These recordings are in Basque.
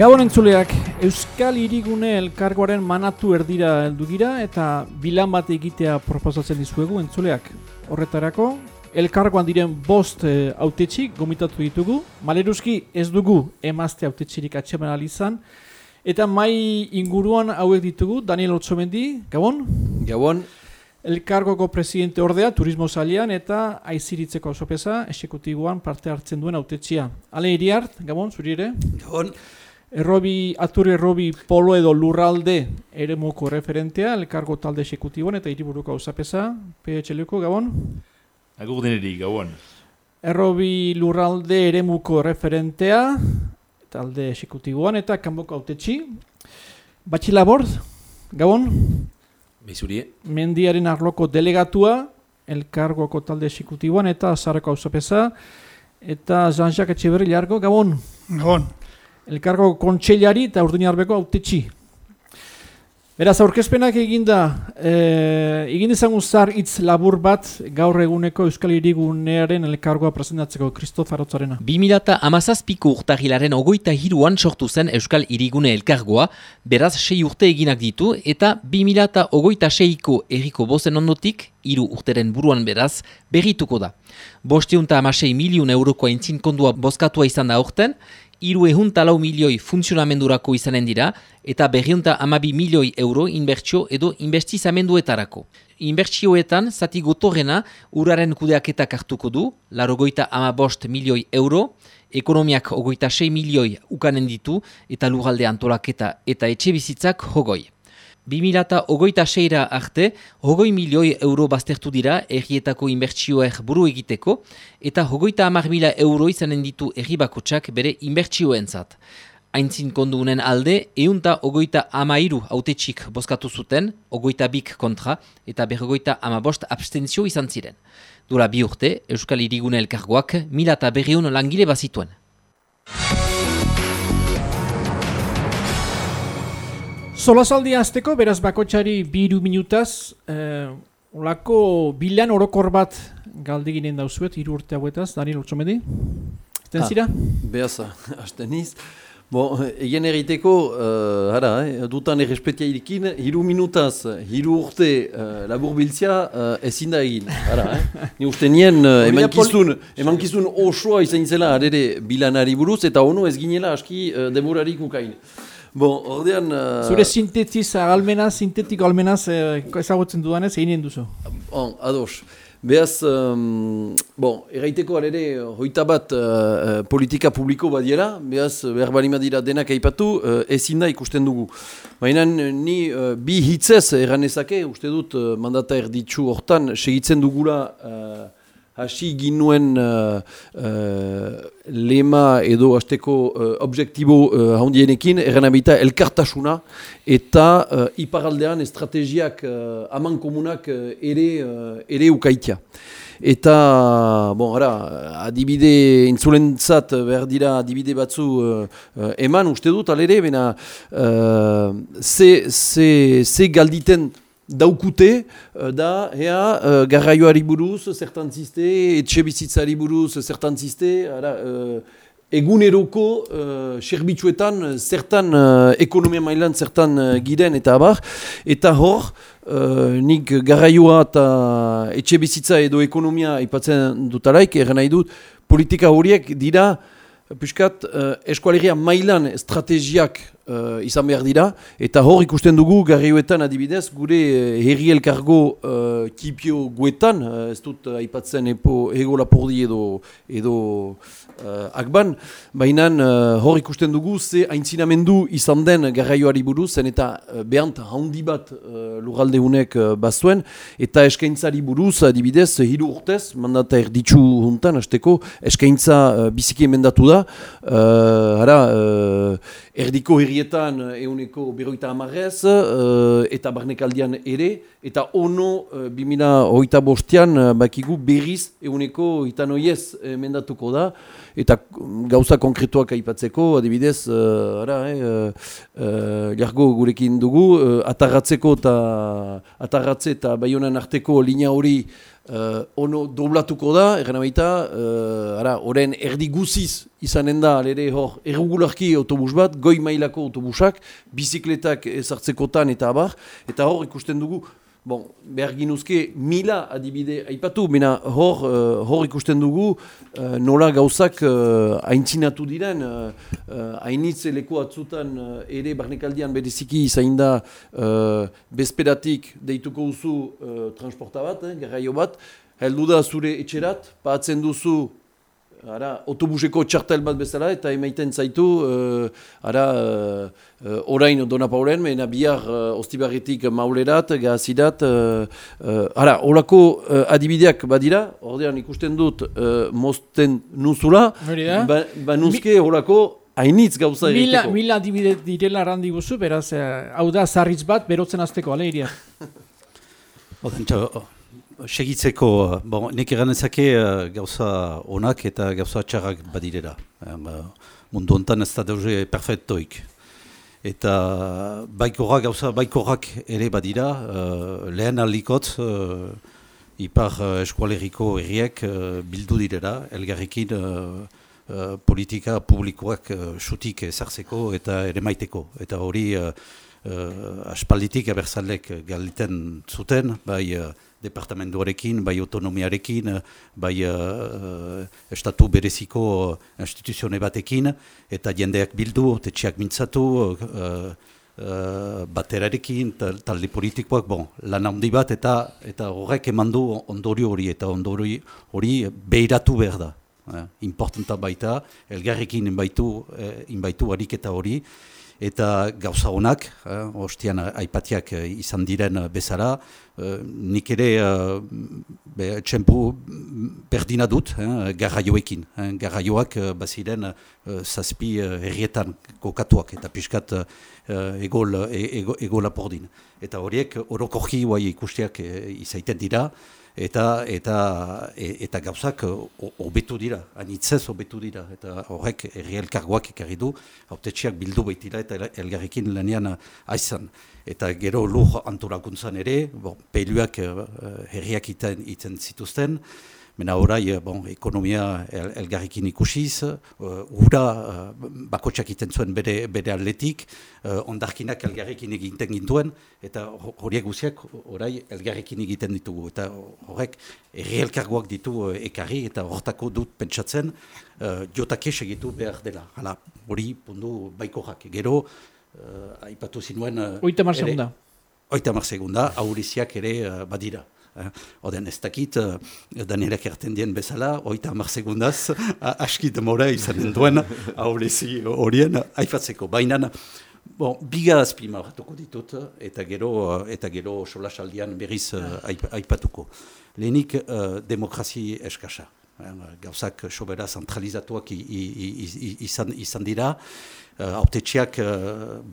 Gabon entzuleak, Euskal Irigune elkargoaren manatu erdira heldugira eta bilan bat egitea proposatzen dizuegu entzuleak. Horretarako, elkargoan diren bost e, autetxik gomitatu ditugu. Maleruski ez dugu emazte autetxirik atxeman alizan. Eta mai inguruan hauek ditugu, Daniel Otsomendi, Gabon? Gabon. Elkargoko presidente ordea, turismo salian eta aiziritzeko sopesa, esekutiboan parte hartzen duen autetxia. Ale iriart, Gabon, zuri ere? Gabon. Errobi, aturri errobi polo edo lurralde ere muko referentea, elkargo talde esekutiboan eta hiriburuko ausapesa, PHLko, Gabon? Agur deneri, Gabon. Errobi lurralde ere muko referentea, talde esekutiboan eta kanboko autetxi. Batxilabord, Gabon? Bezuri. Mendiaren arloko delegatua, elkargoko talde esekutiboan eta azarako ausapesa, eta Jean-Jacques Etxeberri largo, Gabon? Gabon elkargo kontseilari eta urdin arbeko autetxi. Beraz, aurkezpenak eginda, e, egin izango zar hitz labur bat gaur eguneko Euskal Irigunearen elkargoa presentatzeko, Kristof Arotzarena. 2000 amazazpiko urtahilaren ogoita hiruan sortu zen Euskal Irigune elkargoa, beraz sei urte eginak ditu, eta 2000 ogoita seiko erriko bozen ondotik, hiru urteren buruan beraz, berrituko da. Bosteunta amasei milion eurokoa entzin kondua bozkatua izan da orten, iru ehunta lau milioi funtzionamendurako izanen dira eta berriunta amabi milioi euro inbertsio edo investizamenduetarako. Inbertsioetan, zati gotorrena uraren kudeaketak hartuko du, larogoita amabost milioi euro, ekonomiak ogoita 6 milioi ukanen ditu eta lugalde antolaketa eta etxe bizitzak hogoi. 2008 a arte, hogoi milioi euro baztertu dira errietako inbertsioer buru egiteko, eta hogoita amar mila euro izanen ditu erri bakotsak bere inbertsioen zat. Aintzin konduunen alde, eunta ogoita amairu autetxik bozkatu zuten, ogoita bik kontra, eta berrogoita amabost abstentzio izan ziren. Dura bi urte, Euskal Irigune elkargoak mila eta berriun langile bazituen. Solasaldi azteko, beraz bakotxari biru minutaz, eh, olako bilan orokor bat galde ginen dauzuet, iru urte hauetaz, Daniel Otsomedi? Zten zira? Ah, Beaza, hasten niz. Bon, egen egiteko, uh, hara, eh, dutan errespetia irikin, hiru minutaz, hiru urte uh, labur biltzia uh, ezin da egin. Hara, eh? Ni uste nien, uh, eman, kizun, eman kizun osoa izan zela, adere bilanari buruz, eta ono ez ginela aski uh, demorarik ukain. Bon, ordean... Uh... Zure sintetiz, almenaz, sintetiko almenaz, eh, ezagutzen dudanez, egin duzu. Bon, ados. Beaz, um, bon, erraiteko alere, hoita bat uh, politika publiko badiela, beaz, behar balima dira denak aipatu, uh, ezin da ikusten dugu. Baina ni uh, bi hitzez erranezake, uste dut uh, mandata erditzu hortan, segitzen dugula... Uh, hasi ginuen uh, uh, lema edo hasteko uh, objektibo uh, handienekin, erren abita elkartasuna eta uh, iparaldean estrategiak uh, aman komunak uh, ere, uh, ere ukaitia. Eta, bon, ara, adibide intzulentzat behar dira adibide batzu uh, eman uste dut, alere, bena, uh, ze, ze, ze galditen daukute eh, da ea uh, garraioari buruz zertan ziste, etxe bizitzari buruz zertan ziste, ara, uh, eguneroko uh, serbitzuetan zertan uh, ekonomia mailan zertan uh, giren eta abar, eta hor uh, nik garraioa eta etxe bizitza edo ekonomia ipatzen dutaraik, erren nahi dut, politika horiek dira, Piskat, uh, eskualeria mailan estrategiak uh, izan behar dira, eta hor ikusten dugu garrioetan adibidez, gure uh, herri elkargo uh, kipio guetan, uh, ez dut aipatzen epo ego lapordi edo, edo uh, akban, baina uh, hor ikusten dugu ze aintzinamendu izan den garraioari buruz, zen eta uh, behant handi bat uh, lurralde hunek uh, bazuen, eta eskaintzari buruz adibidez, hiru urtez, mandata erditsu juntan, azteko, eskaintza uh, biziki emendatu da, uh, ara, uh, erdiko herrietan euneko berroita amarrez, uh, eta barnekaldian ere, eta ono uh, bimila hoita bostean, uh, bakigu berriz euneko itanoiez emendatuko da, eta gauza konkretuak aipatzeko, adibidez, uh, ara, eh, uh, jargo gurekin dugu, uh, atarratzeko eta atarratze eta baionan arteko linea hori uh, ono doblatuko da, erren baita, uh, ara, oren erdi guziz izanen da, alere hor, erregularki autobus bat, goi mailako autobusak, bizikletak ezartzekotan eta abar, eta hor ikusten dugu, Bon, behar ginuzke mila adibide aipatu, mena hor, uh, hor ikusten dugu uh, nola gauzak uh, haintzinatu diren, uh, uh, hainitz leku atzutan uh, ere barnekaldian bereziki izain da uh, bezperatik deituko duzu uh, transporta bat, eh, garraio bat, heldu da zure etxerat, patzen duzu Ara, autobuseko txartel bat bezala eta emaiten zaitu uh, ara, uh, orain dona pauren, mena bihar uh, ostibarretik maulerat, gazidat. Uh, uh, ara, horako uh, adibideak badira, ordean ikusten dut uh, mosten nuzula, ba, ba nuzke horako hainitz gauza mila, Mila adibide direla randi guzu, beraz, hau da zarritz bat, berotzen azteko, ale iria? Segitzeko, bon, nik egan ezake uh, gauza onak eta gauza txarrak badirera. Um, mundu hontan ez da deuze perfektoik. Eta baikorrak, gauza baikorrak ere badira, uh, lehen aldikot, uh, ipar uh, eskualeriko herriek uh, bildu direra, elgarrekin uh, uh, politika publikoak uh, sutik ezartzeko eta ere maiteko. Eta hori uh, uh, aspalditik abertzalek galiten zuten, bai departamentuarekin, bai autonomiarekin, bai uh, estatu bereziko instituzione batekin, eta jendeak bildu, tetxeak mintzatu, uh, uh, baterarekin, talde politikoak, bon, lan handi bat, eta eta horrek eman du ondori hori, eta ondori hori behiratu behar da. Eh, importanta baita, elgarrekin inbaitu, eh, inbaitu ariketa hori, eta gauza honak, eh, ostian aipatiak eh, izan diren bezala, eh, nik ere eh, txempu berdina dut eh, garraioekin. Eh, garraioak eh, baziren eh, zazpi eh, herrietan kokatuak eta pixkat eh, egol, ego, ego lapordin. Eta horiek orokorki guai ikustiak eh, izaiten dira, eta eta e, eta gauzak hobetu dira, anitzez hobetu dira, eta horrek herri elkargoak ekarri du, autetxeak bildu baitira eta elgarrekin lanean aizan. Eta gero lur antolakuntzan ere, bon, peiluak uh, herriak iten zituzten, Mena horai, eh, bon, ekonomia el, elgarrikin ikusiz, uh, ura uh, bakotsak iten zuen bere, bere atletik, uh, ondarkinak elgarrikin egiten gintuen, eta horiek guziak orai elgarrikin egiten ditugu. Eta horrek erri elkargoak ditu uh, ekarri eta hortako dut pentsatzen, uh, jotake segitu behar dela. Hala, hori pundu baiko jak. Gero, uh, aipatu zinuen... Uh, Oita mar segunda. Oita mar segunda, auriziak ere uh, badira. Eh, oden ez dakit, uh, Danielek erten dien bezala, oita hamar segundaz, aski demora izan duen, haulezi horien, aifatzeko. Baina, bon, biga azpima ratuko ditut, eta gero, eta gero solasaldian berriz uh, aipatuko. Lehenik, uh, demokrazi eskasa. Gauzak sobera zentralizatuak izan, izan dira, uh, autetxeak uh,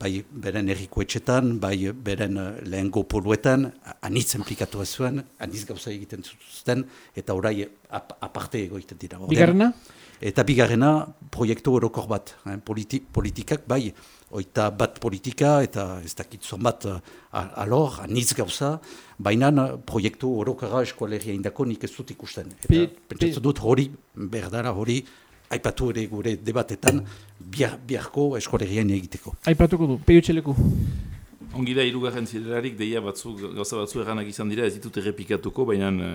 bai beren errikoetxetan, bai beren uh, lehengo poluetan, anitz implikatu zuen, anitz gauza egiten zuten, eta orai ap aparte egoiten dira. Bigarrena? Eta bigarrena, proiektu orokor bat, eh, politi politikak, bai, oita bat politika, eta ez dakit zon bat alor, anitz gauza, baina proiektu orokorra eskualeria indako nik ez dut ikusten. Eta pentsatzen dut hori, berdara hori, aipatu ere gure debatetan biharko eskolegian egiteko. Aipatuko du, peio txeleku. Ongi da, irugarren ziderarik, deia batzu, gauza batzu erranak izan dira, ez ditut errepikatuko, baina uh,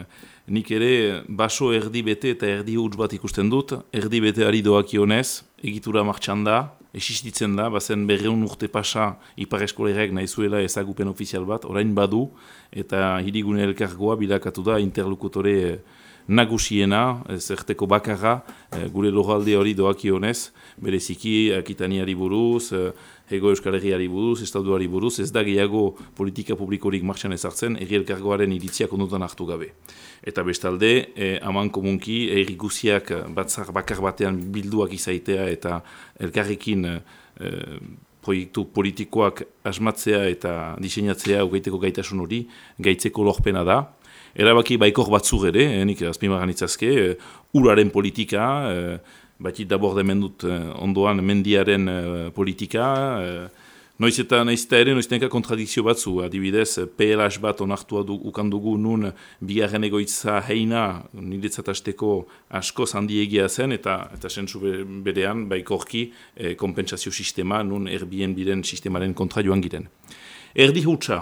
nik ere baso erdi bete eta erdi huts bat ikusten dut, erdi bete ari doak ionez, egitura martxan da, esistitzen da, bazen berreun urte pasa ipar eskolegiak nahi zuela ezagupen ofizial bat, orain badu, eta hirigune elkargoa bilakatu da interlokutore nagusiena, zerteko bakarra, e, gure lojalde hori doakionez, bereziki akitaniari buruz, e, ego euskal herriari buruz, estaduari buruz, ez da gehiago politika publikorik martxan ezartzen, erri elkargoaren iritziak ondutan hartu gabe. Eta bestalde, e, aman komunki, erri guziak batzar bakar batean bilduak izaitea eta elkarrekin e, proiektu politikoak asmatzea eta diseinatzea ugeiteko gaitasun hori, gaitzeko lorpena da, erabaki baikor batzuk ere, eh, nik azpimaran itzazke, eh, uraren politika, eh, batit dabor demendut eh, ondoan mendiaren eh, politika, eh, Noiz eta naiz eta ere, noiz tenka kontradikzio batzu, adibidez, PLH bat onartua du, ukandugu nun bigarren egoitza heina niretzat azteko asko zandiegia zen, eta eta sentzu berean, baikorki, e, kompensazio sistema, nun erbien biren sistemaren kontra joan giren. Erdi hutsa,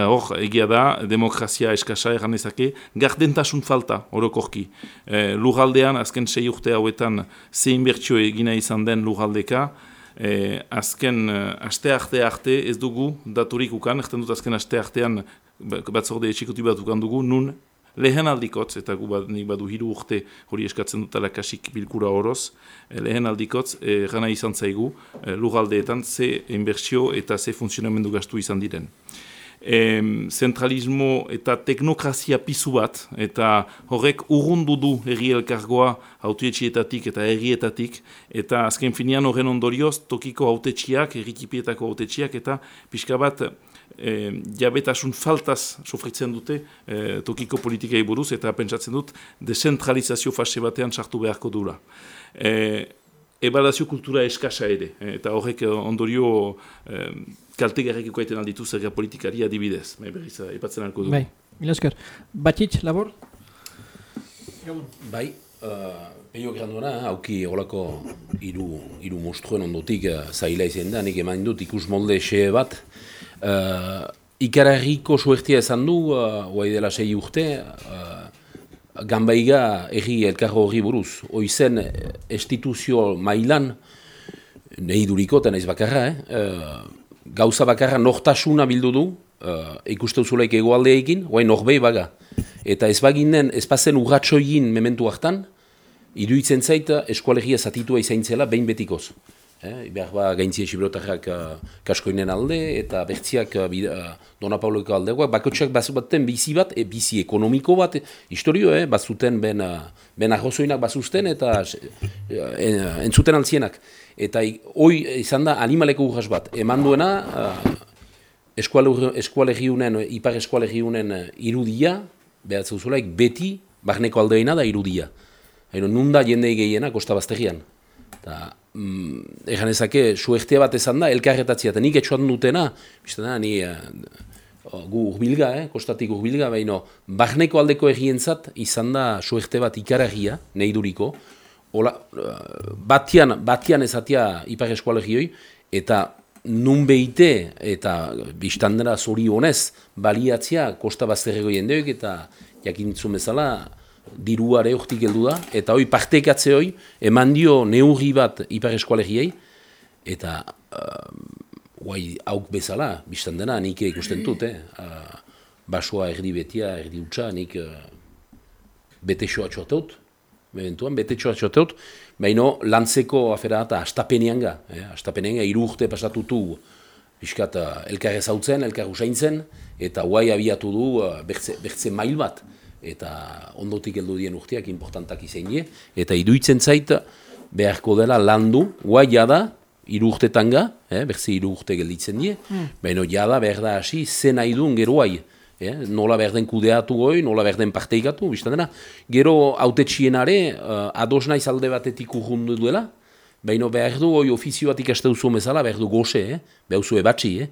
hor, egia da, demokrazia eskasa erran ezake, gardentasun falta, orokorki. E, lugaldean, azken sei urte hauetan, zein bertxo egina izan den lugaldeka, E, azken uh, aste arte arte ez dugu daturik ukan, ezten dut azken aste artean batzorde etxikuti bat ukan dugu, nun lehen aldikotz, eta gu bat, nik badu hiru urte hori eskatzen dut alakasik bilkura horoz, lehen aldikotz, e, gana izan zaigu, e, lugaldeetan ze inbertsio eta ze funtzionamendu gastu izan diren e, zentralismo eta teknokrazia pizu bat, eta horrek urrundu du erri elkargoa autetxietatik eta errietatik, eta azken finean horren ondorioz tokiko autetxiak, errikipietako autetxiak, eta pixka bat jabetasun faltaz sofritzen dute e, tokiko politikai buruz, eta pentsatzen dut dezentralizazio fase batean sartu beharko dura. E, ebalazio kultura eskasa ere, eta horrek ondorio e, kalte garrekiko aiten alditu zerga politikari adibidez. Bai, berriz, epatzen alko du. Bai, mila esker. Batxitz, labor? Bai, uh, peio granduena, hauki horako iru, iru monstruen ondotik uh, zaila izan da, nik eman dut ikus molde xe bat. Uh, Ikararriko suertia esan du, uh, dela sei urte, uh, Gambaiga erri elkarro horri buruz. Oizen instituzio mailan, nahi duriko eta nahiz bakarra, eh? Uh, gauza bakarra nortasuna bildu du, uh, ikusten zulaik egoaldeekin, guain norbei baga. Eta ez baginen, ez pasen urratxoiin mementu hartan, iruditzen zaita eskualegia zatitua izain zela behin betikoz. Eh, behar ba gaintzien sibrotarrak uh, kaskoinen alde eta bertziak uh, Dona Pauloiko alde. Bakotxak bazu bizi bat, e, bizi ekonomiko bat, historio, eh, bazuten ben, uh, ben arrozoinak bazuzten eta uh, entzuten altzienak. Eta hoi izan da animaleko urras bat. Eman duena, uh, eskualegiunen, ipar eskualegiunen irudia, behatzen zuzulaik, beti barneko aldeina da irudia. Haino, nunda jende gehiena kosta bazterian. Eta, mm, egan ezake, suertea bat ezan da, elkarretatzia, eta nik etxuan dutena, biztena, ni uh, gu urbilga, eh, kostatik urbilga, baino, barneko aldeko egientzat izan da suerte bat ikararria, nahi duriko, Ola, uh, batian, batian ezatia ipar eskualegioi, eta nun behite, eta biztandera zori honez, baliatzia kosta bazterrego jendeok, eta jakintzun bezala, diruare urtik heldu da, eta hoi partekatze hoi, eman dio neurri bat ipar eskualegiei, eta uh, hauk bezala, biztan dena, nik ikusten dut, eh? Uh, basua erdi betia, erdi utxa, nik uh, bete soa txorteut, mementuan, bete txoa txoteut, baino lantzeko afera eta astapenean ga, eh, astapenean ga, iru urte pasatutu biskat uh, elkar ezautzen, elkar usaintzen, eta guai abiatu du uh, bertze, bertze mail bat, eta ondotik heldu dien urteak importantak izan die, eta iruitzen zait beharko dela landu, guai jada, iru urtetan ga, eh, bertze iru urte gelditzen die, mm. baino jada behar da hasi, zen nahi duen geroai, Yeah, nola berden kudeatu goi, nola berden parteikatu, biztan dena. Gero haute txienare, uh, ados naiz alde batetik urrundu duela, baina behar du goi ofizio bat ikaste duzu bezala, behar du goxe, eh? behar zu ebatxi, eh?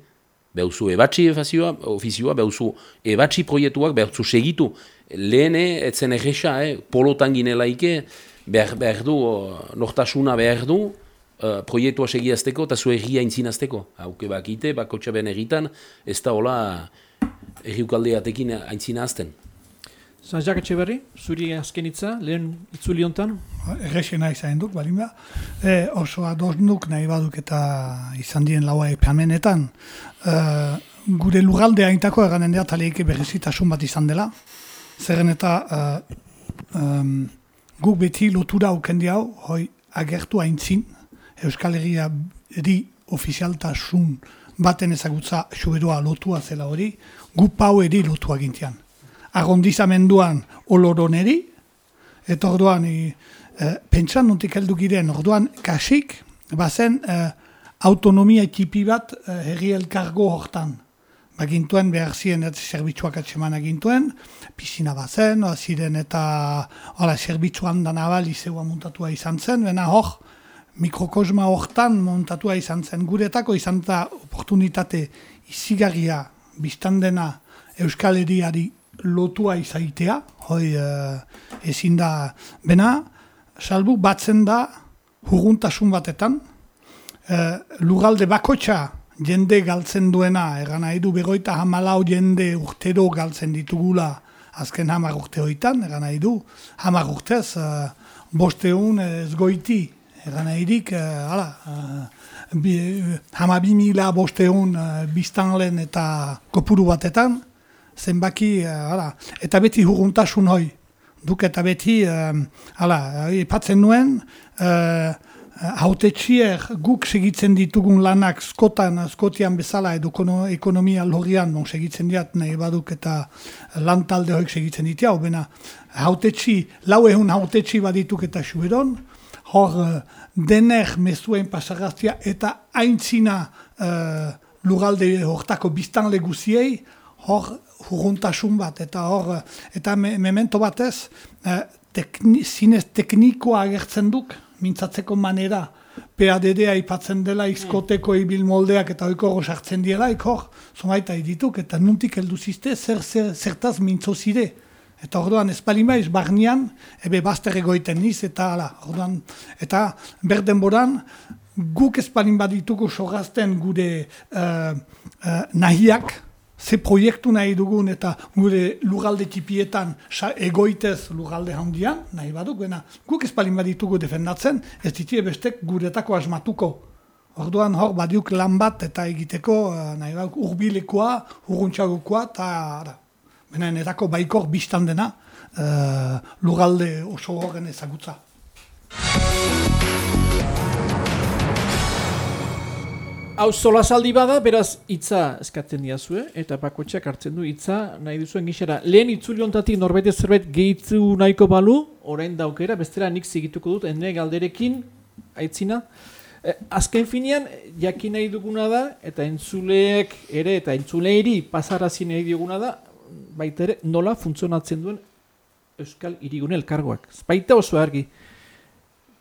Behar zu ebatxi ofizioa, ofizioa behar zu ebatxi proiektuak, behar zu segitu. Lehene, etzen egesa, eh? polotan ginelaike, behar, behar du, nortasuna behar du, uh, proiektua segiazteko eta zu egia intzinazteko. Hauke bakite, bakotxa ben egitan, ez da hola erriukaldeatekin aintzina azten. Zantzak etxe zuri azken itza, lehen itzuli honetan? Errexena izan duk, balin ba. E, oso adornuk nahi baduk eta izan dien laua epamenetan. E, gure lugaldea intako eganen dea taleike berrezitasun bat izan dela. Zerren eta e, guk beti lotura aukendi hau, hoi agertu aintzin, Euskal Herria edi ofizialtasun baten ezagutza xuberoa lotua zela hori, gu pau eri lotu agintian. Agondizamenduan oloroneri, eta orduan, e, pentsan nontik heldu giren, orduan kasik, bazen e, autonomia ekipi bat e, herri elkargo hortan. Bagintuen behar ziren zerbitzuak atseman agintuen, pisina bazen, ziren eta zerbitzuan da nabali zeua muntatua izan zen, bena hor, mikrokosma hortan montatua izan zen. Guretako izan da oportunitate izigarria biztan dena Euskal Herriari lotua izaitea, hoi uh, ezin da bena, salbu batzen da hurguntasun batetan, uh, lugalde bakotxa jende galtzen duena, egan nahi du begoita hamalau jende urtero galtzen ditugula azken hamar urte hoitan, egan nahi du, hamar urtez, uh, bosteun ez goiti, egan nahi dik, uh, ala, uh, bi, hama bi mila bosteun uh, biztanlen eta kopuru batetan, zenbaki, uh, ala, eta beti huruntasun hoi, duk eta beti, uh, ala, ipatzen nuen, hautetxier guk segitzen ditugun lanak skotan, skotian bezala edo ekonomia lorian bon, segitzen diat nahi baduk eta lan talde hoik segitzen ditia, bena hautetxi, lau egun hautetxi badituk eta suberon, hor dener mezuen pasagaztia eta aintzina uh, lugalde hortako biztan leguziei, hor huruntasun bat, eta hor, eta me, memento batez, uh, tekni, zinez teknikoa agertzen duk, mintzatzeko manera PADD aipatzen dela izkoteko ibil moldeak eta oiko sartzen diela, ikor, zomaita dituk eta nuntik heldu ziste, zer, zer, zertaz mintzo zide. Eta orduan ez maiz, barnian, ebe bazter egoiten niz, eta ala, orduan, eta berden boran, guk ez balin badituko sogazten gure uh, uh, nahiak, ze proiektu nahi dugun eta gure lugalde tipietan egoitez lugalde handian, nahi baduk, bena, guk ez palin baditugu defendatzen, ez ditie bestek guretako asmatuko. Orduan hor badiuk lan bat eta egiteko uh, nahi baduk urbilekoa, urguntxagokoa, eta bena enetako baikor biztan dena uh, lugalde oso horren ezagutza. Hau zola saldi bada, beraz hitza eskatzen diazue, eta bakotxeak hartzen du hitza nahi duzuen gixera. Lehen itzuli ontatik norbete zerbait gehitzu nahiko balu, orain daukera, bestera nik zigituko dut, ene galderekin, aitzina. Eh, azken finean, jakin nahi duguna da, eta entzuleek ere, eta entzuleiri pasarazi nahi duguna da, baita ere, nola funtzionatzen duen Euskal Irigune elkargoak. Baita oso argi.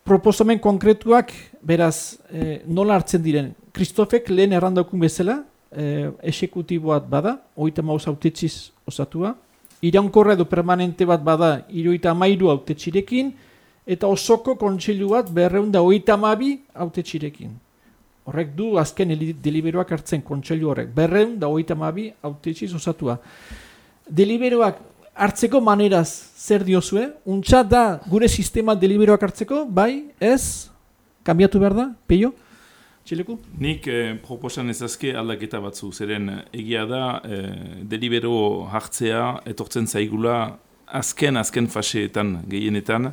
Proposamen konkretuak, beraz, eh, nola hartzen diren, Kristofek lehen errandokun bezala, eh, esekutiboat bada, oita maus autetxiz osatua, iraunkorra edo permanente bat bada, iruita mairu autetxirekin, eta osoko kontseilu bat berreunda oita mabi autetxirekin. Horrek du azken deliberoak hartzen kontseilu horrek, berreunda oita mabi autetxiz osatua. Deliberoak hartzeko maneraz zer diozue, untsa da gure sistema deliberoak hartzeko, bai, ez, kambiatu behar da, peio? Txileku? Nik eh, proposan ezazke aldaketa batzu, zeren eh, egia da eh, delibero hartzea etortzen zaigula azken, azken faseetan gehienetan,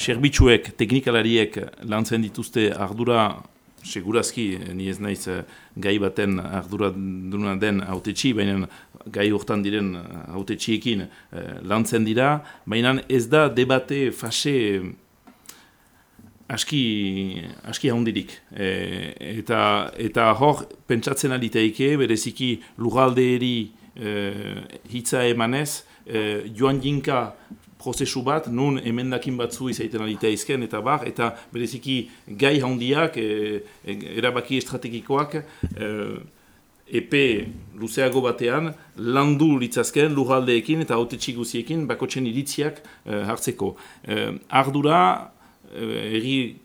serbitxuek, teknikalariek lantzen dituzte ardura, segurazki, eh, ni ez naiz eh, gai baten ardura duna den autetxi, baina gai hortan diren autetxiekin eh, lantzen dira, baina ez da debate fase aski, aski handirik. E, eta, eta hor, pentsatzen aliteike, bereziki lugaldeeri e, hitza emanez, e, joan jinka prozesu bat, nun emendakin batzu izaiten alitea izken, eta bar, eta bereziki gai handiak, e, e, erabaki estrategikoak, e, epe luzeago batean, landu litzazken lugaldeekin eta haute txiguziekin bakotzen iritziak e, hartzeko. E, ardura, erri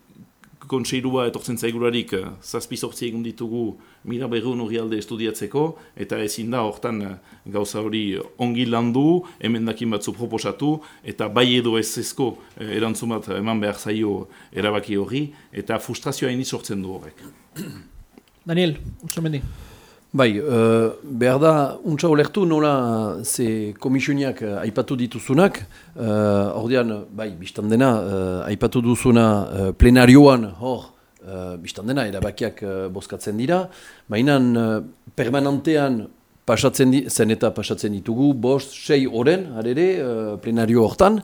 kontseirua etortzen zaigurarik eh, zazpi sortzi egun ditugu mira berreun hori alde estudiatzeko eta ezin da hortan eh, gauza hori ongi landu, emendakin batzu proposatu eta bai edo ez ezko eh, erantzun bat eman behar zaio erabaki hori eta frustrazioa iniz sortzen du horrek. Daniel, utzo mendi. Bai, uh, behar da, untsa olertu nola ze komisioniak uh, aipatu dituzunak, uh, ordean, bai, biztan dena, uh, aipatu duzuna uh, plenarioan, hor, uh, biztan dena, erabakiak uh, bozkatzen dira, baina uh, permanentean pasatzen di, zen eta pasatzen ditugu, bost, sei oren, harere, uh, plenario hortan,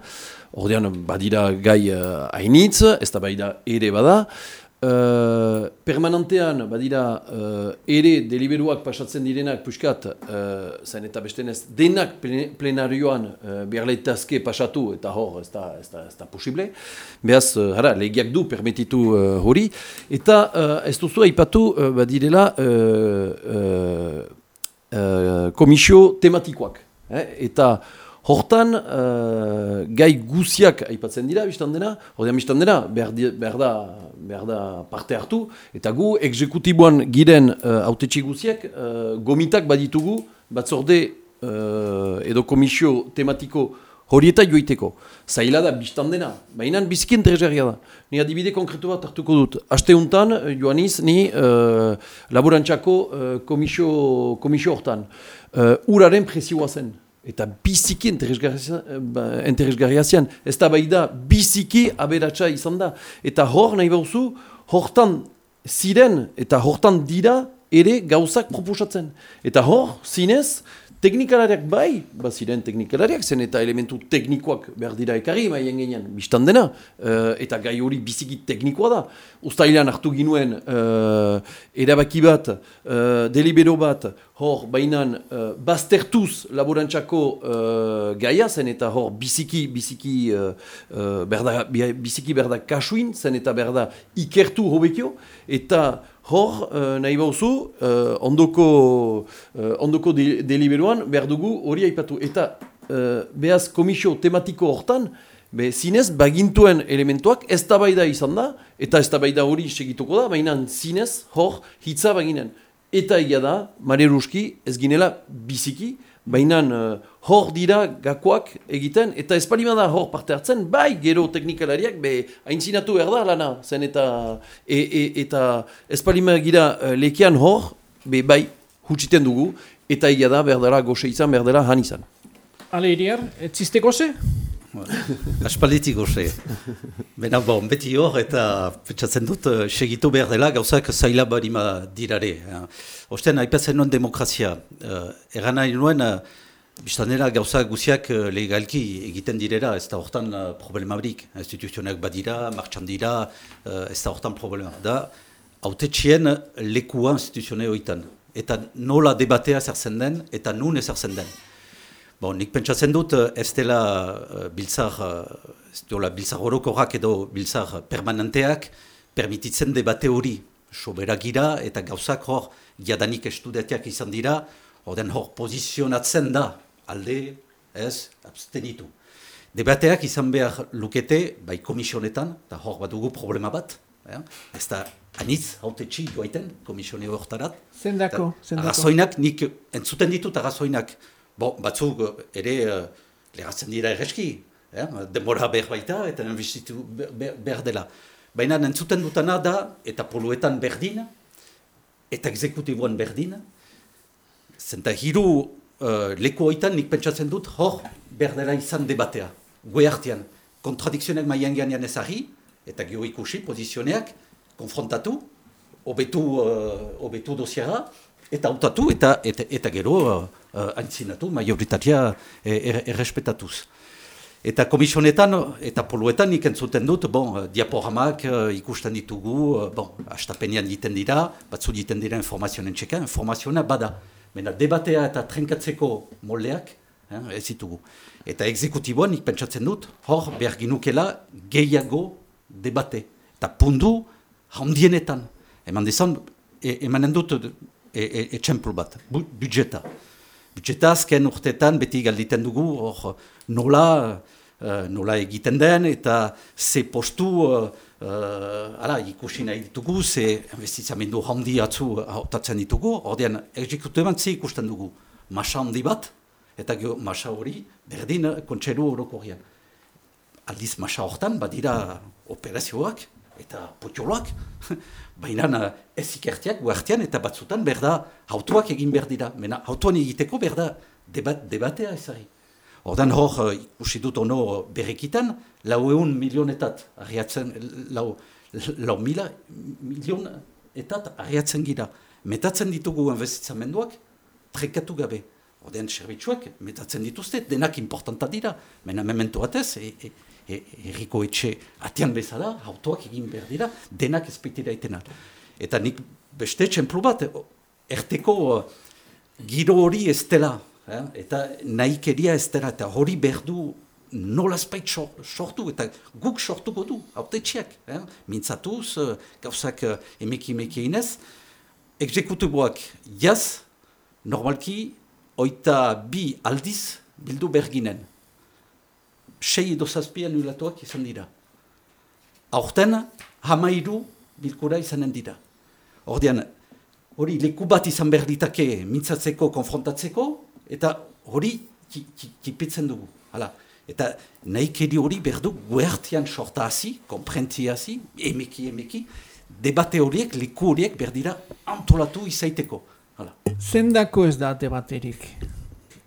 ordean, badira gai uh, hainitz, ez da bai da ere bada, Uh, permanentean, badira, uh, ere deliberuak pasatzen direnak puskat, uh, zain eta bestenez, denak plenarioan uh, berleitazke pasatu, eta hor, ez da, ez da, ez da posible. Beaz, uh, hara, legiak du permititu uh, hori. Eta uh, ez duzu aipatu, uh, badirela, uh, uh, uh, komisio tematikoak. Eh? Eta, Hortan, uh, gai guziak aipatzen dira, biztan dena, horrean biztan dena, behar, behar, da, behar da parte hartu, eta gu, ekzekutiboan giren uh, autetxe guziak, uh, gomitak baditugu, batzorde uh, edo komisio tematiko horieta joiteko. Zaila da, biztan dena, baina biziki interesgarria da. Ni adibide konkretu bat hartuko dut. Aste untan, joaniz, ni uh, laborantxako uh, komisio, komisio hortan. Uh, uraren presioa zen eta biziki interesgarria zian. Ez da bai da, biziki aberatsa izan da. Eta hor nahi bauzu, hortan ziren eta hortan dira ere gauzak proposatzen. Eta hor, zinez, Teknikalariak bai, baziren teknikalariak, zen eta elementu teknikoak behar dira ekarri, bai engenean, biztan dena, uh, eta gai hori biziki teknikoa da. Uztailan hartu ginuen uh, erabaki bat, uh, delibero bat, hor, bainan, uh, baztertuz laborantzako uh, gaia, zen eta hor, biziki, biziki, uh, berda, biziki berda kasuin, zen eta berda ikertu hobekio, eta hor, uh, nahi bauzu, uh, ondoko, uh, ondoko de, deliberuan behar dugu hori aipatu. Eta uh, behaz komisio tematiko hortan, be, zinez, bagintuen elementuak ez da izan da, eta ez da hori segituko da, baina zinez, hor, hitza baginen. Eta egia da, Mare Ruski, ez ginela biziki, baina uh, hor dira gakoak egiten, eta ez da hor parte hartzen, bai gero teknikalariak, be haintzinatu erda lana, zen eta e, e, eta ez gira uh, lekean hor, be bai hutsiten dugu, eta egia da berdara goxe izan, berdara han izan. Ale iriar, etziste ze? Aspalditik goxe. Bena bon, beti hor eta petxatzen dut, uh, segitu behar dela gauzak zaila barima dirare. Uh, Osten, haipatzen nuen demokrazia. Uh, Egan nahi nuen, uh, gauza guziak uh, legalki egiten direra, ez da hortan uh, problemarik. Instituzionak badira, martxan dira, uh, ez da hortan problema. Da, haute txien lekua instituzione hoitan. Eta nola debatea zertzen den, eta nun ezertzen den. Bon, nik pentsatzen dut, ez dela biltzar, ez dela biltzar horokorak edo biltzar permanenteak, permititzen debate hori. Sobera gira eta gauzak hor, jadanik estudeteak izan dira, orden hor pozizionatzen da, alde, ez, abstenitu. Debateak izan behar lukete, bai komisionetan, eta hor bat dugu problema bat, eh? ez da anitz haute txi joaiten komisione horretarat. Zendako, zendako. Arrazoinak, nik entzuten ditut arrazoinak, bo, batzuk ere uh, lehatzen dira erreski, eh? demora behar baita eta investitu behar dela. Baina entzuten dutana da, eta poluetan berdin, eta exekutiboan berdin, zenta hiru uh, leku oitan nik pentsatzen dut, hor berdera izan debatea, gue hartian, kontradikzionek maian ganean ezari, eta geho ikusi, pozizioneak, konfrontatu, obetu, uh, obetu dosiara, eta hautatu, eta, eta, eta gero uh, aintzinatu, majoritatea er, errespetatuz. Eta komisionetan, eta poluetan nik entzuten dut, bon, diaporamak uh, ikusten ditugu, uh, bon, astapenean diten dira, batzu diten dira informazioen txeka, informazioa bada. Mena debatea eta trenkatzeko moldeak, eh, ez ditugu. Eta ekzekutiboan nik pentsatzen dut, hor behar ginukela gehiago debate. Eta pundu handienetan. Eman dizan, e, emanen dut etxemplu e, e, bat, bu, budjeta. Budjeta azken urtetan beti galditen dugu, hor nola, nola egiten den, eta ze postu uh, uh, ikusi nahi ditugu, ze investizamendu handi atzu hautatzen ditugu, ordean egzekutu eman ze ikusten dugu, masa handi bat, eta geho masa hori berdin kontselu horokorian. Aldiz masa hortan badira operazioak, eta potxoloak, baina ez ikertiak guartian eta batzutan berda autuak egin behar dira. Mena autuan egiteko berda debat, debatea ezari. Ordan hor, uh, ikusi dut ono berrekitan, lau egun milionetat arriatzen, lau, lau mila milionetat arriatzen gira. Metatzen ditugu investizamenduak, trekatu gabe. Ordean, serbitzuak, metatzen dituzte, denak importanta dira. Mena memento batez, e, e, e, erriko etxe atian bezala, autoak egin behar dira, denak ezpeitera iten Eta nik beste txemplu bat, erteko uh, giro hori ez dela, eh? eta nahikeria ez dela, eta hori behar du nolazpait sortu, eta guk sortuko du, haute txiak, eh? mintzatuz, gauzak uh, emeki emeki inez, ekzekutuboak jaz, normalki, oita bi aldiz bildu berginen. Sei edo zazpian ulatuak izan dira. Aurten, hamairu bilkura izanen dira. Ordean, hori leku bat izan behar ditake mintzatzeko, konfrontatzeko, eta hori kipitzen dugu. Hala. Eta nahi hori behar du guertian sorta hazi, komprenti hazi, emeki, emeki, debate horiek, leku horiek behar dira antolatu izaiteko. Hala. Zendako ez da debaterik.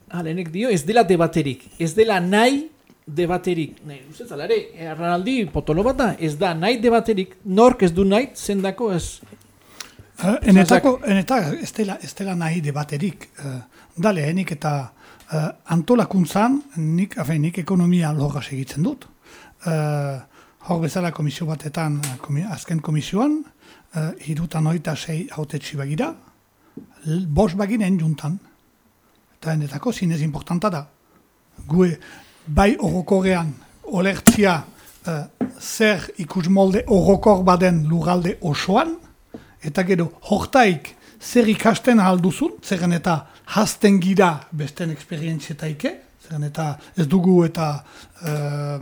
Halenek dio, ez dela debaterik. Ez dela nahi debaterik. Nahi, ustez, alare, erranaldi potolo bat da, ez da nahi debaterik. Nork ez du nahi, zendako ez. Uh, enetako, enetako ez, dela, ez dela nahi debaterik. Uh, dale, enik eta uh, antolakuntzan, nik, afe, nik ekonomia lorra segitzen dut. Uh, hor bezala komisio batetan, komi, azken komisioan, uh, hirutan oita sei haute txibagira, bos baginen juntan. Eta enetako zinez importanta da. Gue bai horrokorean olertzia uh, zer ikus molde horrokor baden lugalde osoan, eta gero hortaik zer ikasten alduzun, zerren eta hasten gira besten eksperientzietaike, zerren eta ez dugu eta uh,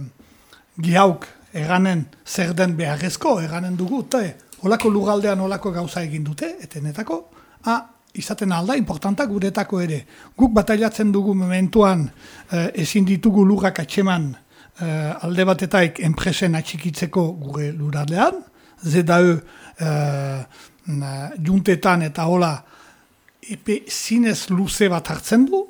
gihauk eranen zer den beharrezko, eranen dugu, eta olako lugaldean olako gauza egin dute, eta netako, ah, izaten alda, importanta guretako ere. Guk batailatzen dugu momentuan eh, ezin ditugu lurrak atxeman eh, alde batetaik enpresen atxikitzeko gure lurarlean, ZDAE eh, juntetan eta hola epe zinez luze bat hartzen du,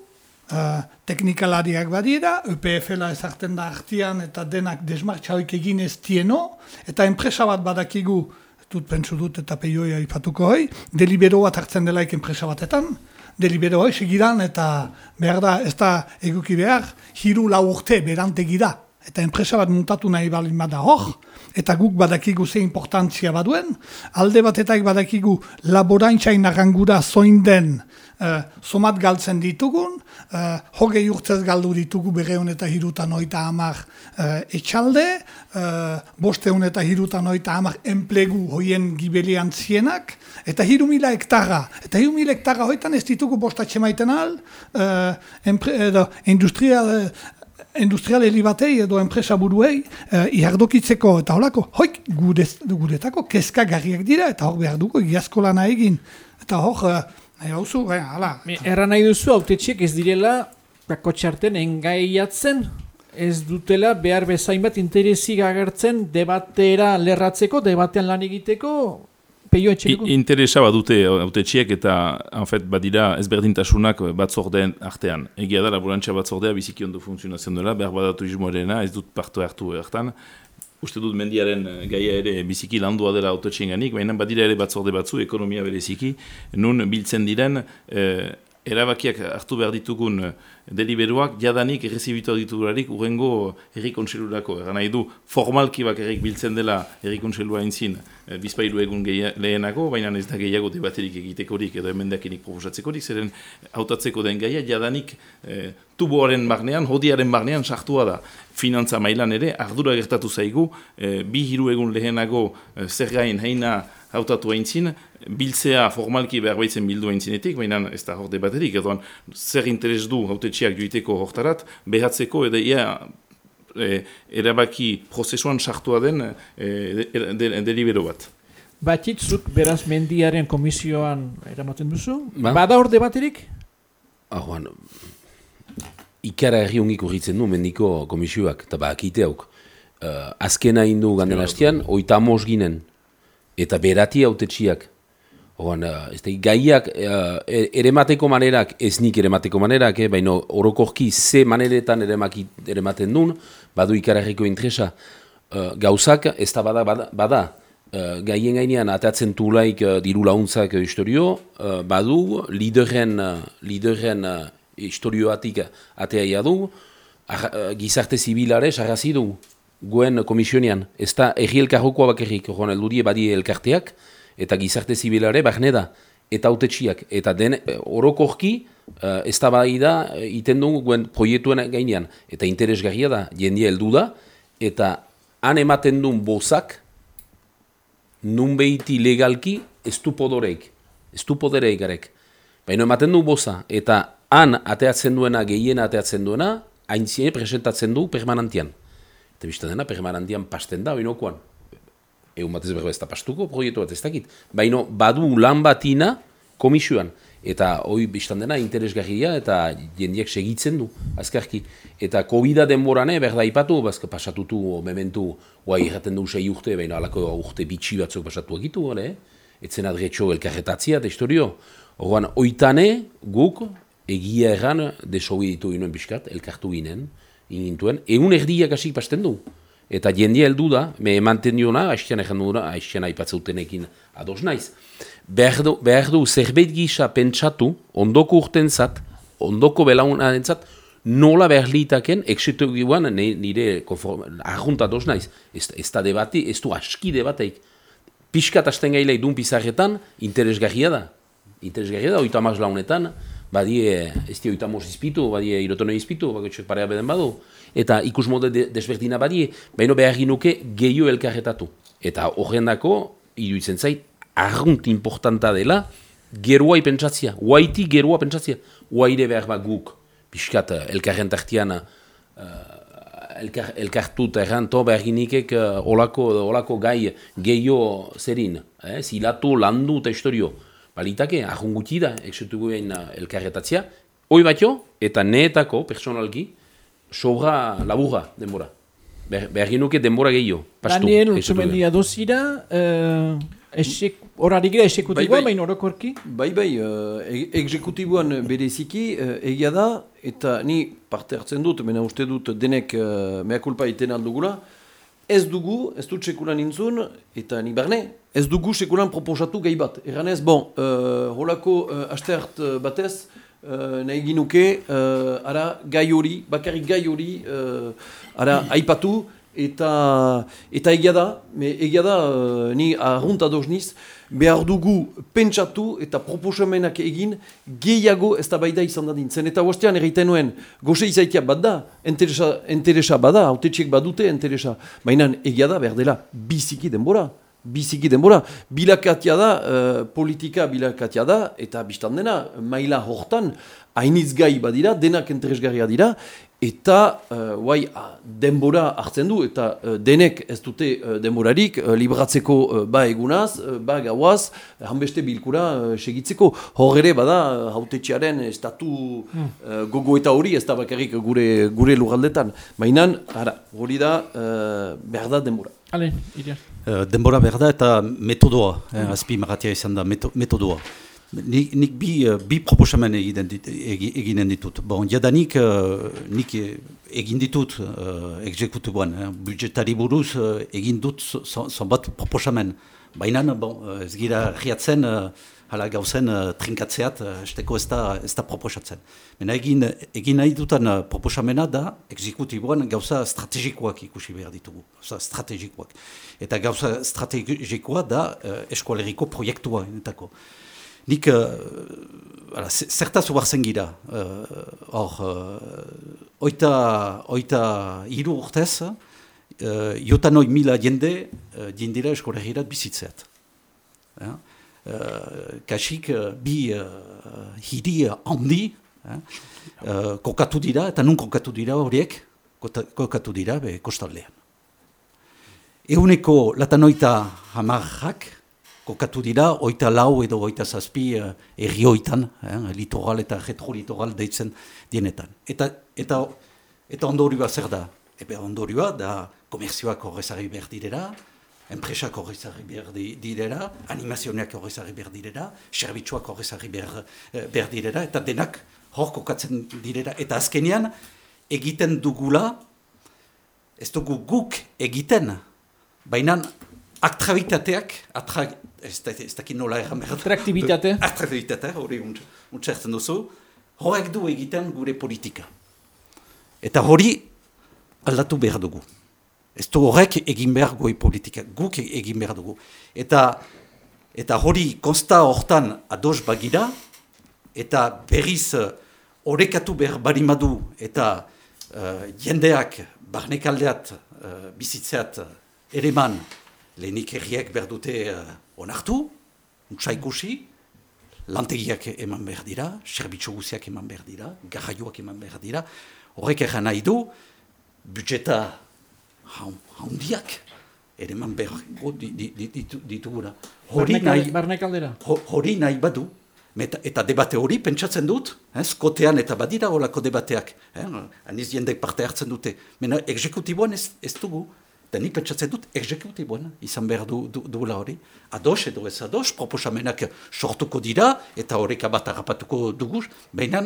eh, teknikalariak badira, EPF-la ezartzen da artian eta denak desmartxauik egin ez tieno, eta enpresa bat badakigu dut pentsu dut eta peioia ipatuko hoi, delibero bat hartzen delaik enpresa batetan, delibero hoi segidan eta behar da, ez da eguki behar, hiru lau urte berantegi da. Eta enpresa bat muntatu nahi balin bada hor, eta guk badakigu ze importantzia baduen, alde batetak badakigu laborantzain arrangura zoin den uh, somat galtzen ditugun, uh, hogei urtez galdu ditugu bere eta hirutan oita hamar uh, etxalde, uh, boste eta hirutan oita hamar enplegu hoien gibelian zienak, eta hiru mila hektara. Eta hiru mila hektara hoitan ez ditugu bostatxe maiten al, uh, edo, industrial, industrial batei edo enpresa buruei uh, iardokitzeko eta holako, hoik guretako keska garriak dira eta hor behar dugu egiazko lana egin. Eta hor, Hauzu, baina, hala. Erra nahi duzu, autetxiek ez direla, bakotxarten engaiatzen, ez dutela behar bezain bat interesik agertzen debatera lerratzeko, debatean lan egiteko, peio etxeko? Interesa bat dute autetxiek eta, en badira ezberdintasunak batzordeen artean. Egia da, laborantza batzordea biziki ondo funtzionazioan dela, behar badatu izmoarena, ez dut partu hartu hartan, uste dut mendiaren eh, gaia ere biziki landua dela autotxien ganik, baina badira ere batzorde batzu, ekonomia bereziki, nun biltzen diren eh, erabakiak hartu behar ditugun eh, deliberuak, jadanik errezibitu ditugularik urrengo errikonselurako. Eran nahi du, formalki bak biltzen dela errikonselua inzin e, bizpailu egun lehenako, baina ez da gehiago debaterik egitekorik edo emendakinik proposatzekorik, zeren hautatzeko den gaia, jadanik e, tuboaren barnean, hodiaren barnean sartua da. Finantza mailan ere, ardura gertatu zaigu, e, bi hiru egun lehenago e, zer gain heina hautatu aintzin, biltzea formalki behar baitzen bildu aintzinetik, baina ez da hor debaterik, edo zer interes du hautetxiak joiteko hortarat, behatzeko edo ia e, erabaki prozesuan sartua den e, delibero bat. Batitzuk beraz mendiaren komisioan eramaten duzu? Ba? Bada hor debaterik? Ah, Juan, ikara erri ongik urritzen du mendiko komisioak, eta ba, akite hauk. Uh, azkena indu hastian, oita amos ginen, eta berati autetxiak. Oan, uh, ez da, gaiak uh, ere mateko manerak, ez nik ere mateko manerak, eh, baina orokorki ze maneretan ere, ere maten duen, badu ikararriko interesa. Uh, gauzak, ez da bada, bada, bada. Uh, gaien gainean atatzen tulaik uh, diru launtzak uh, historio, uh, badu lideren, uh, lideren uh, historioatik atea du, uh, gizarte zibilare sarrazi du. Guen komisionian. Ez da erri elkarrokoa bakarrik, horren eldurie badi elkarteak, eta gizarte zibilare bahne da, eta autetxiak. Eta den, orokorki, uh, ez da bai da, iten dugu guen proiektuen gainean. Eta interesgarria da, jendia heldu da, eta han ematen duen bozak, nun behiti legalki, ez du podoreik, ez du podereik garek. Baina ematen du boza, eta han ateatzen duena, gehien ateatzen duena, hain presentatzen du permanantian. Eta bizta dena, permanantian pasten da, oinokoan. Egun batez berbe ez da pastuko, proiektu bat ez dakit. Baina badu lan batina komisioan. Eta hoi biztan dena interesgarria eta jendiak segitzen du, azkarki. Eta COVID-a denborane berda ipatu, bazka pasatutu mementu, guai irraten du sei urte, baina alako urte bitxi batzuk pasatu egitu, eh? etzen adretxo elkarretatzia, da historio. Horban, oitane guk egia erran desobi ditu inoen biskat, elkartu ginen, inintuen, egun erdiak hasi pasten du. Eta jendia heldu da, me emanten diona, haiztian egin duena, haiztian aipatzeutenekin ados naiz behar du, behar du zerbait gisa pentsatu, ondoko urten zat, ondoko belaunan zat, nola behar litaken, eksitu guan, nire arjunta doz naiz, ez, ez da debati, ez du aski debateik. Piskat asten gailei dun pizarretan, interesgarria da. Interesgarria da, oita launetan, badie, ez di oita moz izpitu, badie irotone izpitu, bakotxek parea beden badu, eta ikus mode de, desberdina badie, baino behar ginuke gehiu elkarretatu. Eta horren dako, iruditzen zait, argunt importanta dela, gerua ipentsatzia, guaiti gerua pentsatzia, guaire behar bat guk, pixkat, eh, elkarren tartian, uh, elkar, elkartu erranto behar ginikek uh, olako, olako gai gehiago zerin, eh? zilatu, landu eta historio. Balitake, ahun guti da, eksetu guen uh, elkarretatzia, hoi batio, eta neetako, personalki, sobra laburra denbora. Behar ginuke denbora gehiago. Daniel, utzumendia dozira, uh, Esek, horari gira esekutiboa, bai, baina orokorki? Bai, bai, uh, exekutiboan bereziki uh, egia da, eta ni parte hartzen dut, mena uste dut denek uh, meakulpa iten aldugula, ez dugu, ez dut sekulan intzun, eta ni barne, ez dugu sekulan proposatu gai bat. Eran ez, bon, uh, holako uh, astert batez, uh, nahi ginuke, uh, ara gai hori, bakarrik gai hori, uh, ara aipatu, eta eta egia da, egia da, uh, ni arrunta niz, behar dugu pentsatu eta proposamenak egin gehiago ez da baida izan da dintzen. Eta huastean egiten nuen, goxe izaitia bat da, enteresa, enteresa bada, autetxiek badute enteresa. Baina egia da, behar dela, biziki denbora. Biziki denbora. Bilakatia da, uh, politika bilakatia da, eta biztan dena, maila hortan, hainitz gai badira, denak interesgarria dira, eta uh, denbora hartzen du, eta uh, denek ez dute uh, denborarik uh, libratzeko uh, ba egunaz, uh, ba gauaz, hanbeste bilkura uh, segitzeko. Hor ere bada, hautetxearen estatu uh, gogo eta hori, ez da bakarrik gure, gure lugaldetan. Mainan, hori da, uh, behar da denbora. Ale. Uh, denbora behar da eta metodoa, eh, azpi maratia izan da, metodoa. Nik, nik bi, uh, bi proposamen eginen dit, ditut. Bon, jadanik uh, nik egin ditut uh, exekutuan, eh? budgetari buruz uh, egin dut zonbat so, proposamen. Baina bon, ez gira riatzen, uh, hala gauzen uh, trinkatzeat, esteko ez da, ez da proposatzen. Baina egin, egin nahi dutan uh, proposamena da, exekutiboan gauza strategikoak ikusi behar ditugu. Gauza strategikoak. Eta gauza strategikoa da uh, eskualeriko proiektua. Entako. Nik, uh, zertaz uartzen gira, hor, uh, oita, oita iru urtez, uh, jotan oi mila jende, uh, jendira eskoregirat bizitzeat. Ja? Uh, kasik, uh, bi uh, hiri handi, uh, kokatu dira, eta nun kokatu dira horiek, kokatu dira, be, kostaldean. Eguneko latanoita hamarrak, kokatu dira, oita lau edo oita zazpi uh, errioitan, eh, litoral eta retro-litoral deitzen dienetan. Eta, eta, eta ondorioa zer da? Ebe ondorioa da komerzioak horrezari behar direra, enpresak horrezari behar direra, animazioak horrezari behar direra, serbitzuak horrezari behar, eh, eta denak hor kokatzen direra. Eta azkenean, egiten dugula, ez dugu guk egiten, baina aktravitateak, atra, ez, ez dakit nola erran behar. Atraktibitate. Atraktibitate, hori untsertzen duzu. Horrek du egiten gure politika. Eta hori aldatu behar dugu. Ez du horrek egin behar goi politika, guk egin behar dugu. Eta, eta hori konsta hortan ados bagira, eta berriz horrekatu behar barimadu eta uh, jendeak barnekaldeat uh, bizitzeat uh, ere man lehenik erriek behar dute uh, onartu, untsaikusi, lantegiak eman behar dira, serbitxo guziak eman behar dira, garraioak eman behar dira, horrek egan nahi du, budjeta haundiak, ere eman behar ditugura. Hori nahi, hori nahi badu, Eta, eta debate hori pentsatzen dut, eh, skotean eta badira horako debateak. Eh, aniz jendek parte hartzen dute. Mena, exekutiboan ez, ez dugu. Eta ni pentsatzen dut, exekutiboan izan behar du, du, duela hori. Ados edo ez ados, proposamenak sortuko dira, eta horrek bat harrapatuko dugu, baina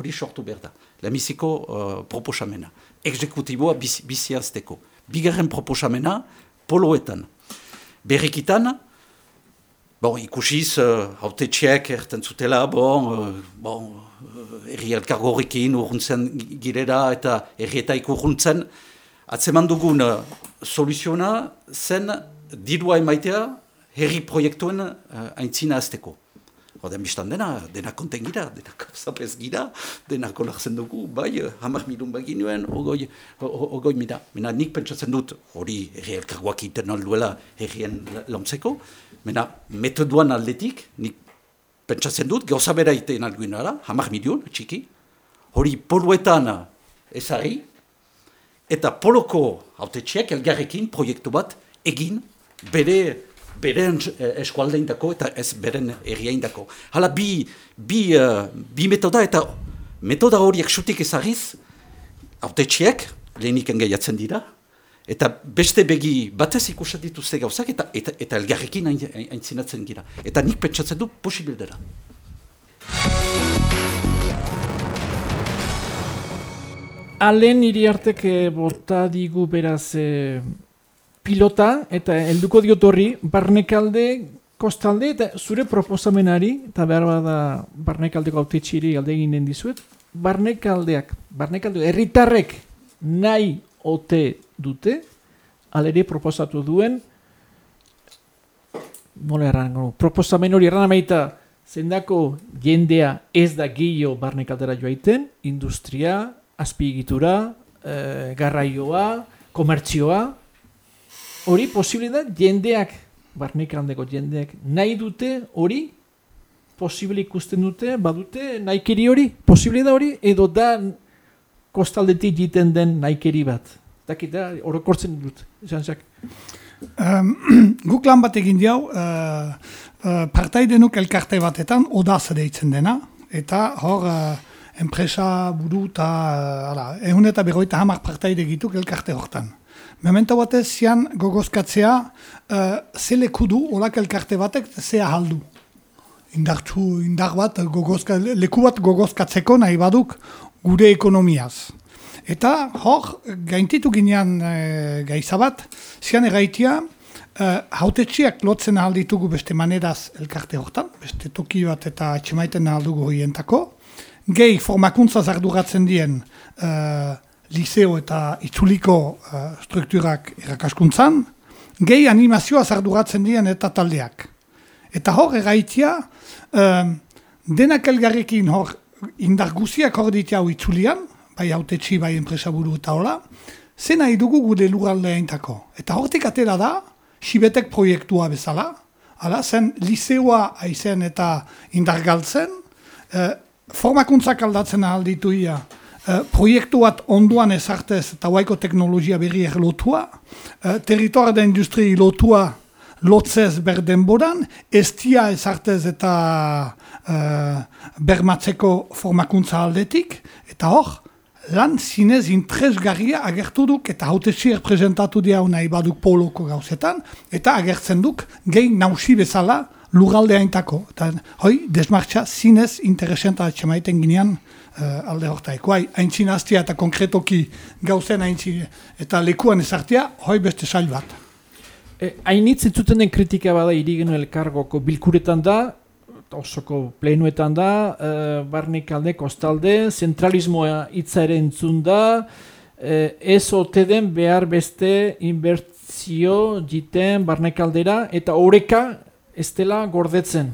hori sortu behar da. Lemiziko uh, proposamena. Exekutiboa bizi, biziazteko. Bigarren proposamena, poloetan. Berrikitan, Bon, ikusiz, uh, haute txek erten zutela, bon, uh, bon, uh, erri elkargo horrekin urruntzen girera eta errietaik urruntzen. Atzeman dugun uh, soluziona zen dirua emaitea herri proiektuen uh, aintzina azteko. Oda mistan dena, dena konten gira, dena kapsapez gira, dena kolartzen dugu, bai, hamar milun baginuen, ogoi, ogoi mida. Mena nik pentsatzen dut, hori herri elkargoak iten alduela herrien lomtzeko, Mena, metoduan aldetik, nik pentsatzen dut, gauza bera iten ara, hamar milion, txiki, hori poluetan ezari, eta poloko haute txek elgarrekin proiektu bat egin bere beren eskualdeindako eta ez beren erriaindako. Hala bi, bi, uh, bi metoda eta metoda horiek sutik ezariz, haute txek, lehenik engaiatzen dira, Eta beste begi batez ikusten dituzte gauzak eta eta, eta elgarrekin aintzinatzen gira. Eta nik pentsatzen du posibil dela. Alen hiri arteke bota digu beraz e, pilota eta helduko diot horri barnekalde kostalde eta zure proposamenari eta behar bada barnekaldeko autetxiri alde eginen dizuet barnekaldeak, barnekalde herritarrek nahi ote dute, alere proposatu duen, nola erran, proposamen hori erran amaita, zendako jendea ez da gehiago barne kaldera joaiten, industria, azpigitura, e, garraioa, komertzioa, hori posible da jendeak, barne kaldeko jendeak, nahi dute hori, posible ikusten dute, badute, naikeri hori, posible da hori, edo da kostaldetik jiten den naikeri bat dakita, orokortzen dut, izan zak. Um, guk lan bat egin diau, uh, uh, partaidenuk elkarte batetan, odaz deitzen dena, eta hor, uh, enpresa buru eta, uh, ehun eta berroita hamar partaide gitu elkarte hortan. Memento batez, zian gogozkatzea, uh, ze lekudu, olak elkarte batek, zea haldu. Indartzu, indar bat, gogozka, leku bat gogozkatzeko nahi baduk gure ekonomiaz. Eta hor, gaintitu ginean e, gaiza bat, zian erraitia, e, hautetxiak lotzen ahalditugu beste maneraz elkarte hortan, beste toki bat eta atxemaiten ahaldugu horientako, gehi formakuntza zarduratzen dien e, liceo eta itzuliko e, strukturak erakaskuntzan, gehi animazioa zarduratzen dien eta taldeak. Eta hor, erraitia, e, denak elgarrekin hor, indar guziak hor ditia itzulian, bai haute txi, bai enpresa buru eta hola, zen nahi dugu gure lugaldea intako. Eta hortik atera da, Sibetek proiektua bezala, hala, zen liseoa aizen eta indargaltzen, eh, formakuntzak aldatzen alditu ia, eh, proiektu bat onduan ezartez eta waiko teknologia berri erlotua, eh, territoria da industri lotua lotzez berdenboran, estia ezartez eta eh, bermatzeko formakuntza aldetik, eta hor, lan zinez intresgarria agertu duk eta hautetsi representatu dia nahi baduk poloko gauzetan eta agertzen duk gehi nausi bezala lurralde haintako. Eta hoi, desmartxa zinez interesenta atxemaiten ginean uh, alde hortaiko. Hai, haintzin hastia eta konkretoki gauzen haintzin eta lekuan ezartia, hoi beste sail bat. E, hainitz den kritika bada irigenu elkargoko bilkuretan da, osoko plenuetan da, e, barnik alde, kostalde, zentralismoa hitza ere entzun da, eh, ez ote den behar beste inbertzio jiten barnekaldera eta oreka ez dela gordetzen.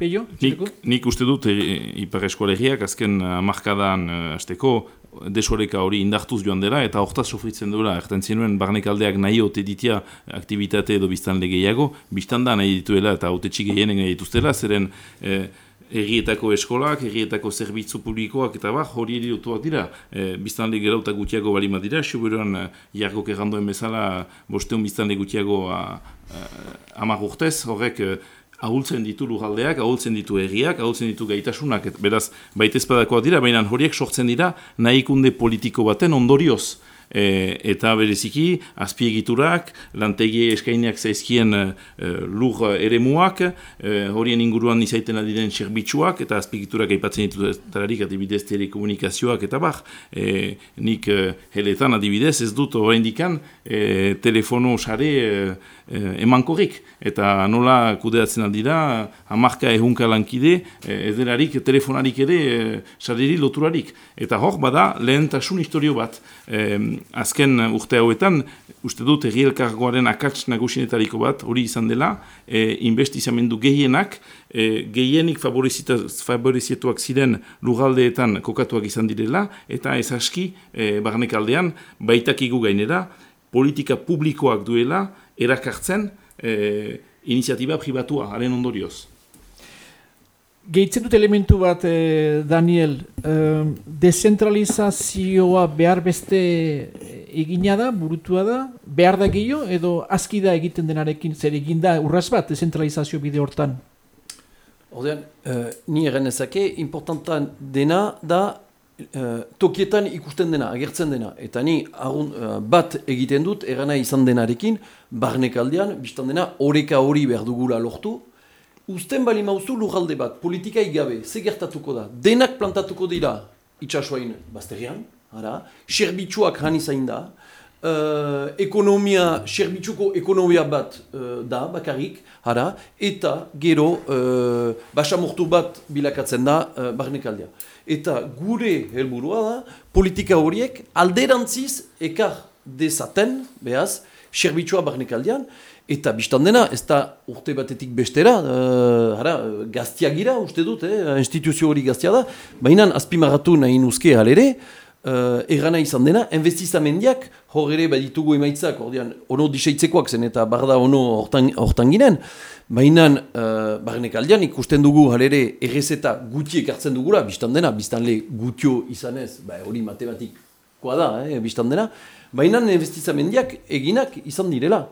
Peio? Nik, nik uste dut e, Ipar Eskolegiak azken amarkadan e, azteko desoreka hori indartuz joan dela eta hortaz sofritzen duela erten zenuen barnekaldeak nahi ote ditia aktivitate edo biztan gehiago, biztan da nahi dituela eta haute txigeienek nahi dituztela, zeren e, errietako eskolak, errietako zerbitzu publikoak eta bar, hori edirutuak dira. E, biztanle gerauta gutiago balima dira, soberoan e, jargok errandoen bezala bosteun biztanle gutiago amar urtez, horrek e, ahultzen ditu lujaldeak, ahultzen ditu erriak, ahultzen ditu gaitasunak, beraz, baitezpadakoak dira, baina horiek sortzen dira nahikunde politiko baten ondorioz. E, eta bereziki azpiegiturak, lantegi eskaineak zaizkien e, lur eremuak, e, horien inguruan izaiten adiren serbitzuak, eta azpiegiturak aipatzen dituztararik adibidez telekomunikazioak eta bar. E, nik e, heletan adibidez ez dut horreindikan e, telefono sare e, emankorrik. Eta nola kudeatzen aldira, hamarka ehunka lankide, ez delarik telefonarik ere sareri loturarik. Eta hor, bada, lehentasun historio bat azken urte hauetan, uste dut egielkargoaren akats nagusinetariko bat, hori izan dela, e, investizamendu gehienak, e, gehienik favorizietuak ziren lugaldeetan kokatuak izan direla, eta ez aski, e, barnek aldean, baitakigu gainera, politika publikoak duela, erakartzen, e, iniziatiba pribatua, haren ondorioz. Gehitzen dut elementu bat, eh, Daniel, eh, dezentralizazioa behar beste egina da, burutua da, behar da gehiago, edo aski da egiten denarekin zer eginda urraz bat dezentralizazio bide hortan? Ordean, eh, ni eren ezake, importantan dena da eh, tokietan ikusten dena, agertzen dena. Eta ni arun, eh, bat egiten dut, erana izan denarekin, barnek aldean, biztan dena, oreka hori behar dugula lortu, Uzten bali mauzu lujalde bat, politika igabe, ze gertatuko da? Denak plantatuko dira itxasuain bazterian, ara, serbitxuak han izain da, uh, ekonomia, serbitxuko ekonomia bat uh, da, bakarrik, ara, eta gero uh, basamortu bat bilakatzen da uh, barnekaldea. Eta gure helburua da, politika horiek alderantziz ekar dezaten, behaz, serbitxua barnekaldean, Eta biztan dena, ez da urte batetik bestera, uh, hara, gaztia gira, uste dut, eh, instituzio hori gaztia da, baina azpimarratu nahi nuzke halere, uh, errana izan dena, investizamendiak, hor ere baditugu emaitzak, ordean, ono diseitzekoak zen eta barda ono hortan, hortan ginen, baina uh, barnek aldean ikusten dugu halere errezeta gutiek hartzen dugula, biztan dena, biztan le gutio izanez, ba, hori matematikoa da, eh, biztan dena, baina investizamendiak eginak izan direla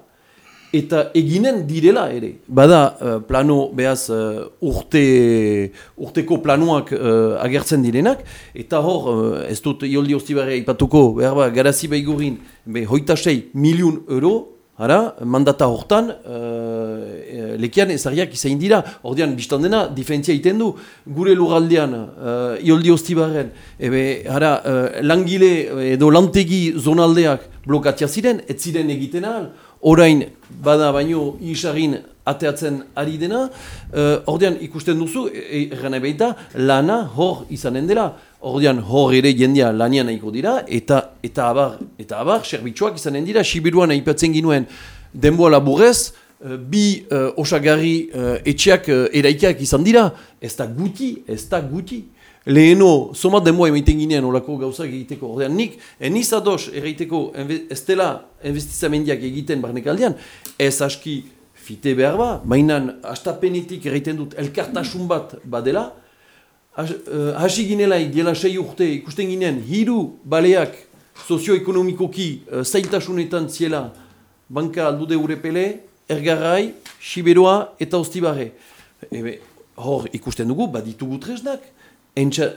eta eginen direla ere. Bada uh, plano behaz uh, urte, urteko planoak uh, agertzen direnak, eta hor, uh, ez dut ioldi hostibarra ipatuko, behar ba, garazi baigurin, be, hoita sei miliun euro, Hara, mandata hortan, uh, lekian ezariak izain dira. Ordean, biztan dena, difentzia iten du, gure lugaldean, uh, ioldi hostibarren, ebe, hara, uh, langile edo lantegi zonaldeak blokatia ziren, ez ziren egiten ahal, orain bada baino isagin ateatzen ari dena, uh, ordean ikusten duzu, erran e, e lana hor izanen dela. Ordean hor ere jendea lanian nahiko dira, eta eta abar, eta abar, serbitxoak izanen dira, Sibiruan aipatzen ginuen denboa laburez, uh, bi uh, osagarri uh, etxeak uh, eraikiak izan dira, ez da guti, ez da guti leheno, somat demoa emaiten ginean olako gauzak egiteko. Ordean, nik, eniz ados erraiteko ez dela investizamendiak egiten barnek aldean, ez aski fite behar ba, mainan astapenetik erraiten dut elkartasun bat badela, eh, hasi ginela gela sei urte ikusten ginen hiru baleak sozioekonomikoki uh, zailtasunetan ziela banka aldude urepele, ergarrai, siberoa eta ostibarre. hor ikusten dugu, baditugu tresnak, entxa,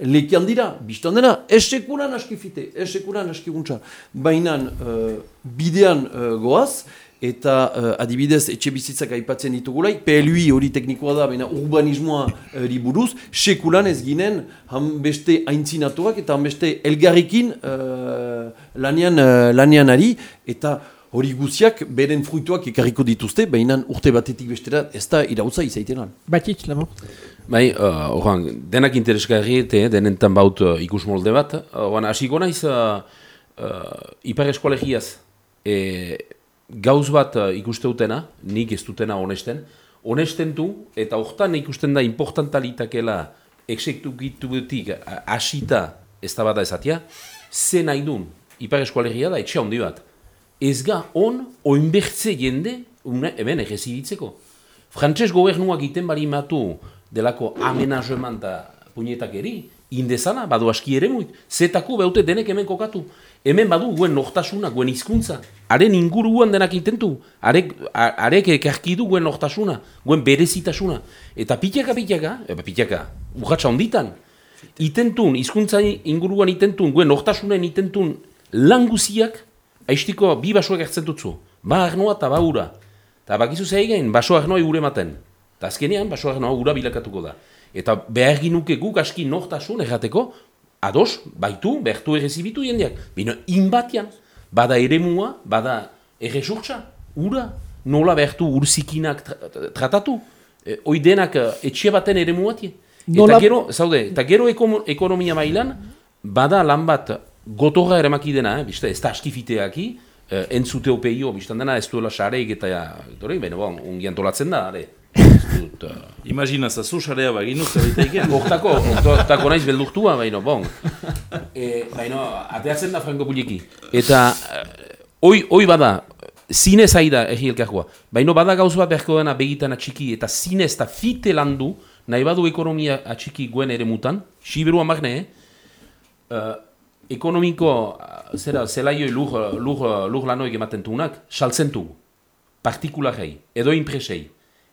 lekian dira, biztan dena, esekunan askifite, esekunan askiguntza. Baina uh, bidean uh, goaz, eta uh, adibidez etxe bizitzak aipatzen ditugulaik, PLUI hori teknikoa da, baina urbanismoa uh, riburuz, sekulan ez ginen han beste aintzinatuak eta han beste elgarrikin uh, lanian, uh, lanian ari, eta hori guziak beren fruituak ekarriko dituzte, baina urte batetik bestera ez da irautza izaiten lan. Batitz, lamo? Bai, uh, oran, denak interesgarri eta denentan baut uh, ikus molde bat. Oran, hasiko naiz uh, uh, ipar eskolegiaz e, gauz bat uh, ikuste dutena, nik ez dutena honesten, honesten du, eta hortan ikusten da importantalitakela exekutitutik hasita ez da bada ezatia, ze nahi duen, ipar eskolegia da, etxe handi bat. Ez ga on, oinbertze jende, une, hemen egezibitzeko. Frantses gobernuak iten bari matu, delako amenajeman eta puñetak eri, indezana, badu aski ere muit, zetako behaute denek hemen kokatu. Hemen badu guen nortasuna, guen hizkuntza. Haren inguruan denak intentu, arek, arek ekarki du guen nortasuna, guen berezitasuna. Eta pitaka, pitaka, eba pitaka, urratxa onditan, itentun, hizkuntza inguruan itentun, guen nortasunen itentun languziak, haistiko bi basoak ertzen dutzu. Ba arnoa eta ba ura. Eta bakizu zeigen, baso arnoa maten. Eta azkenean, basoak nahi gura bilakatuko da. Eta behar ginuke guk aski nortasun errateko, ados, baitu, bertu errezibitu jendeak. Bino, inbatian, bada ere mua, bada erresurtza, ura, nola behartu urzikinak tratatu. E, denak e, etxe baten ere muati. Nola... Eta gero, zaude, eta gero ekonomia mailan, bada lan bat gotorra ere makidena, eh, biste, ez da askifiteaki, eh, entzute opeio, biztan dena ez duela xareik eta, ja, beno, bon, ungian tolatzen da, are. Dut, uh... Imagina, zazu sarea baginu, zerbait Hortako, hortako naiz beldurtua, baino, bon. E, baino, ateatzen da franko puliki. Eta, uh, oi, bada, zine zaida erri elkarkoa. Baino, bada gauz bat beharko dena begitan atxiki, eta zine ez da fite landu, nahi badu ekonomia atxiki guen ere mutan, siberu amagne, eh? Uh, ekonomiko, zera, zelaioi lur, lur, lur lanoik ematen tuunak, saltzen du, partikularei, edo impresei.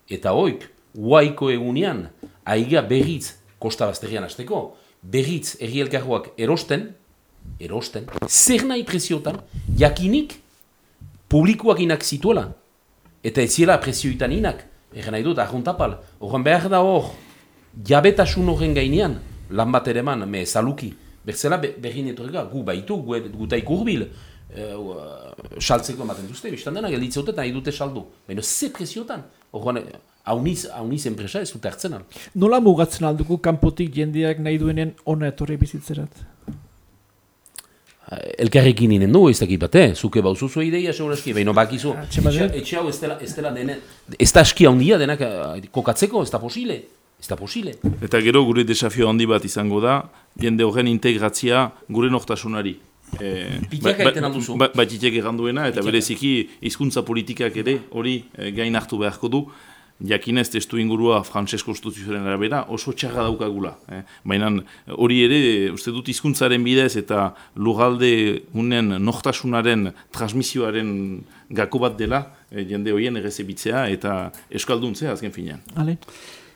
Eta hoik, huaiko egunean, aiga berriz, kosta bazterian azteko, berriz erri elkarroak erosten, erosten, zer nahi preziotan, jakinik, publikoak inak zituela. Eta ez ziela prezioetan inak, erren nahi dut, ahuntapal, horren behar da hor, jabetasun horren gainean, lan bat ere man, me zaluki, berzela berri netorega, gu baitu, gu, gu taik urbil, uh, saltzeko ematen duzte, biztan dena, gelditze hote, nahi dute saldu. Baina ze preziotan, horren, hauniz, hauniz enpresa ez dute hartzen al. Nola mugatzen alduko kanpotik jendeak nahi duenen ona etorri bizitzerat? Elkarrekin inen du, ez dakit bate, zuke bauzuzu ideia, segurazki, baina bakizu, etxe hau ez dela, ez dela dene, ez da aski handia denak kokatzeko, ez da posile. Ez da posile. Eta gero gure desafio handi bat izango da, jende horren integratzia gure nortasunari. Eh, Pitiak ba, ba, alduzu. Ba, bat duena, eta bereziki hizkuntza politikak ere hori e, gain hartu beharko du. Jakinez testu ingurua Frantses Konstituzioaren arabera oso txarra daukagula. Eh? Baina hori ere, uste dut hizkuntzaren bidez eta lugalde unen nortasunaren transmisioaren gako bat dela, eh, jende horien errezebitzea eta eskalduntzea azken finean. Ale.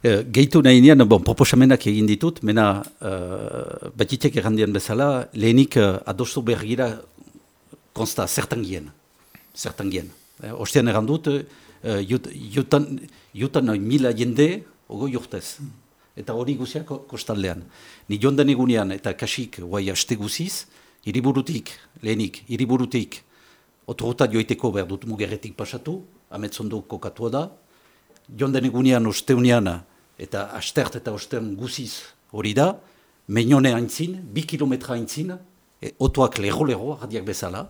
Uh, Gehitu nahi nian, bon, proposamenak egin ditut, mena uh, batitek errandian bezala, lehenik uh, adostu behar gira konsta zertan gien. Zertan gien. Uh, Ostean errandut, uh, jutan, jutan noi mila jende, ogo jurtez. Eta hori guziak kostaldean. Ni joan den egunean eta kasik guai haste guziz, iriburutik, lehenik, iriburutik, otorutat joiteko behar dut mugerretik pasatu, ametzondo kokatua da, joan den egunean osteuneana, eta astert eta osten guziz hori da, meinone haintzin, bi kilometra haintzin, e, otoak lego-lego, ardiak bezala,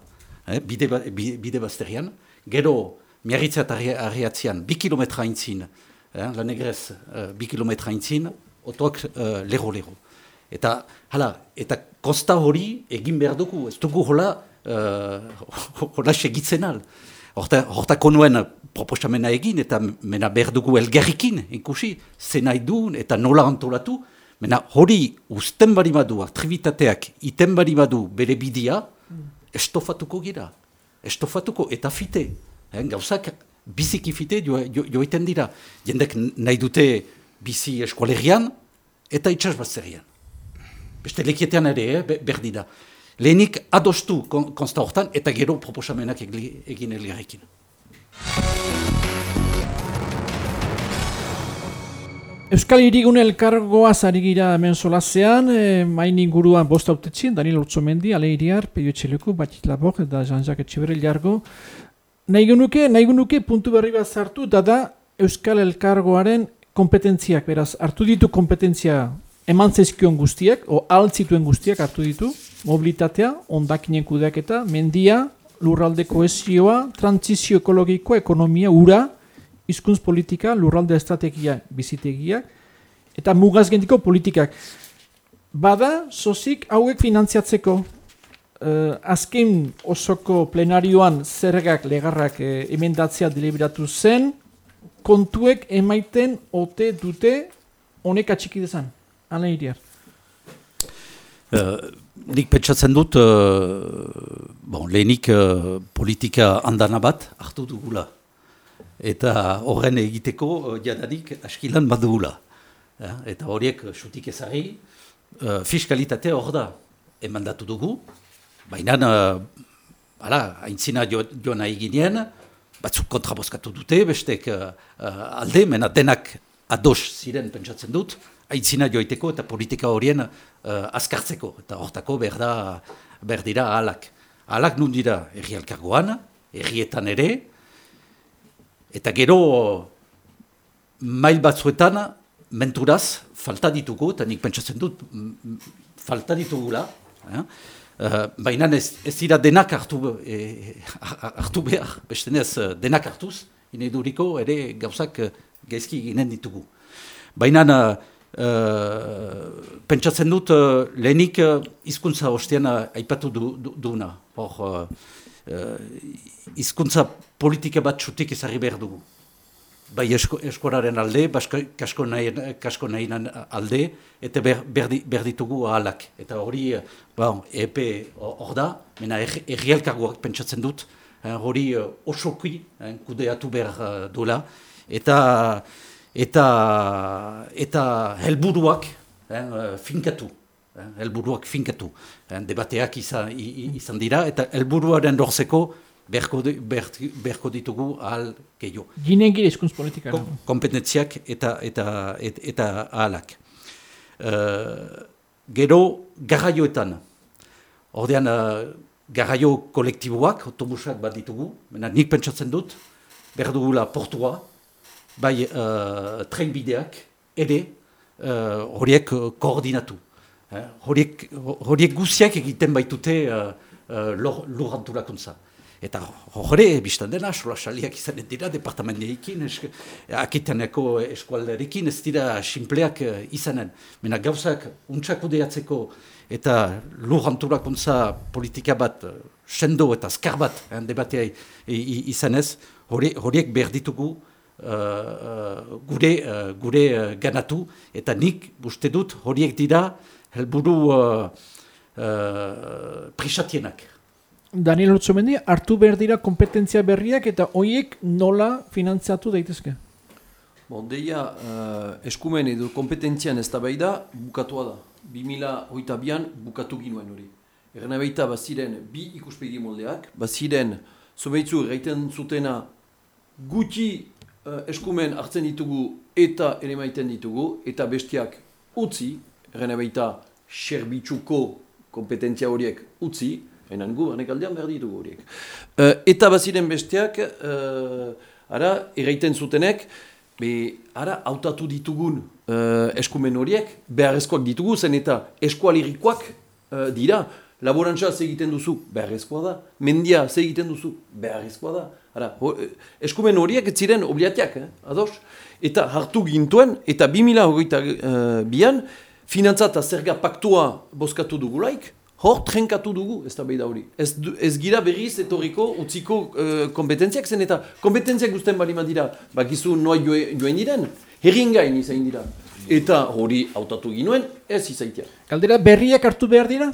e, bide, ba, bide bazterian, gero miarritza eta arriatzean bi kilometra haintzin, e, lan egrez e, bi kilometra haintzin, otoak e, lego-lego. Eta, hala, eta kosta hori egin behar dugu, ez dugu hola, uh, hola segitzen al. Hortako nuen proposamena egin eta mena behar dugu elgerrikin ikusi, ze nahi duen eta nola antolatu, mena hori usten bari badu, aktivitateak iten bari badu bere bidia, estofatuko gira, estofatuko eta fite, eh, gauzak biziki fite joiten jo, dira, jendek nahi dute bizi eskualerian eta itxas batzerian. Beste lekietean ere, eh, berdi da. Lehenik adostu konsta hortan eta gero proposamenak egin elgarrekin. Euskal Irigune elkargoa zarigira hemen solazean, e, main inguruan bost autetxien, Daniel Urtzomendi, Ale Iriar, Peio Etxeleku, Batit Labok, eta Jean-Jacques Etxeberri Jargo. Nahi genuke, nahi genuke puntu berri bat zartu, da da Euskal Elkargoaren kompetentziak, beraz, hartu ditu kompetentzia eman zezkion guztiak, o altzituen guztiak hartu ditu, mobilitatea, ondakinen kudeaketa, mendia, lurralde koesioa, trantzizio ekologikoa, ekonomia, ura, hizkuntz politika, lurralde estrategia, bizitegiak, eta mugaz gendiko politikak. Bada, sozik hauek finantziatzeko, uh, azken osoko plenarioan zergak legarrak uh, emendatzea deliberatu zen, kontuek emaiten ote dute honek atxiki dezan. Hala iriar. Uh, nik pentsatzen dut, uh, bon, lehenik uh, politika handana bat hartu dugula. Eta horren egiteko uh, jadanik askilan bat dugula. Ja, eta horiek sutik ezari, uh, fiskalitate hor da emandatu dugu, baina uh, ala, haintzina jo, jo nahi ginean, batzuk kontraboskatu dute, bestek uh, alde, mena denak ados ziren pentsatzen dut, aitzina joiteko eta politika horien uh, azkartzeko. Eta hortako behar, da, behar dira ahalak. Ahalak nun dira erri alkargoan, errietan ere, eta gero mail batzuetan menturaz falta ditugu, eta nik pentsatzen dut falta ditugula, eh? Uh, Baina ez, ez dira denak hartu, eh, hartu behar, beste denak hartuz, ineduriko ere gauzak gaizki ginen ditugu. Baina Uh, pentsatzen dut uh, lehenik uh, izkuntza ostean aipatu du, du, duena. Hor, izkuntza politika bat txutik ezarri behar dugu. Bai esko, eskoraren alde, kasko nahi, kasko nahi alde, eta ber, ber ditugu ahalak. Eta hori, bon, EP hor da, mena errialkargoak pentsatzen dut, hori osoki kudeatu behar dola. Eta eta eta helburuak eh, finkatu eh, helburuak finkatu eh, debateak izan, izan dira eta helburuaren dorzeko berko, berko ditugu ahal gehiago. Ginen gire eskuntz politika. kompetentziak eta, eta, eta, eta ahalak. Uh, gero garraioetan, ordean uh, garraio kolektiboak, autobusak bat ditugu, nik pentsatzen dut, berdugula portua, bai uh, trenbideak ere uh, horiek uh, koordinatu. Eh, horiek, horiek guziak egiten baitute uh, uh, lurranturakuntza. Eta horre, biztan dena, sola saliak izan dira, departamenteekin, akiteneko eskualderekin, ez dira simpleak izanen. Mena gauzak untsakudeatzeko eta lurranturakuntza politika bat, sendo eta azkar bat, debatea izanez, horiek behar gure, uh, gure uh, ganatu, eta nik uste dut horiek dira helburu uh, uh, prisatienak. Daniel Otsomendi, hartu behar dira kompetentzia berriak eta horiek nola finantzatu daitezke? Bon, deia, uh, eskumen edo kompetentzian ez da bai da, bukatua da. 2008an bukatu ginuen hori. Erren abaita baziren bi ikuspegi moldeak, baziren, zomeitzu, gaiten zutena, guti eskumen hartzen ditugu eta ere maiten ditugu, eta bestiak utzi, erren baita serbitzuko kompetentzia horiek utzi, enan gu, banek aldean behar ditugu horiek. Uh, eta baziren bestiak, uh, ara, erraiten zutenek, be, ara, hautatu ditugun uh, eskumen horiek, beharrezkoak ditugu, zen eta eskualirikoak uh, dira, laborantza egiten duzu, beharrezkoa da, mendia egiten duzu, beharrezkoa da, Ara, ho, eh, eskumen horiek ez ziren obliatiak, eh, ados? Eta hartu gintuen, eta 2008 uh, bian, finantza eta zerga paktua bozkatu dugulaik, hor trenkatu dugu, ez da beida hori. Ez, ez gira berriz etorriko utziko uh, kompetentziak zen, eta kompetentziak guztien bali dira, bakizu noa joen diren, herrin gain izan dira. Eta hori hautatu ginuen, ez izaitia. Kaldera berriak hartu behar dira?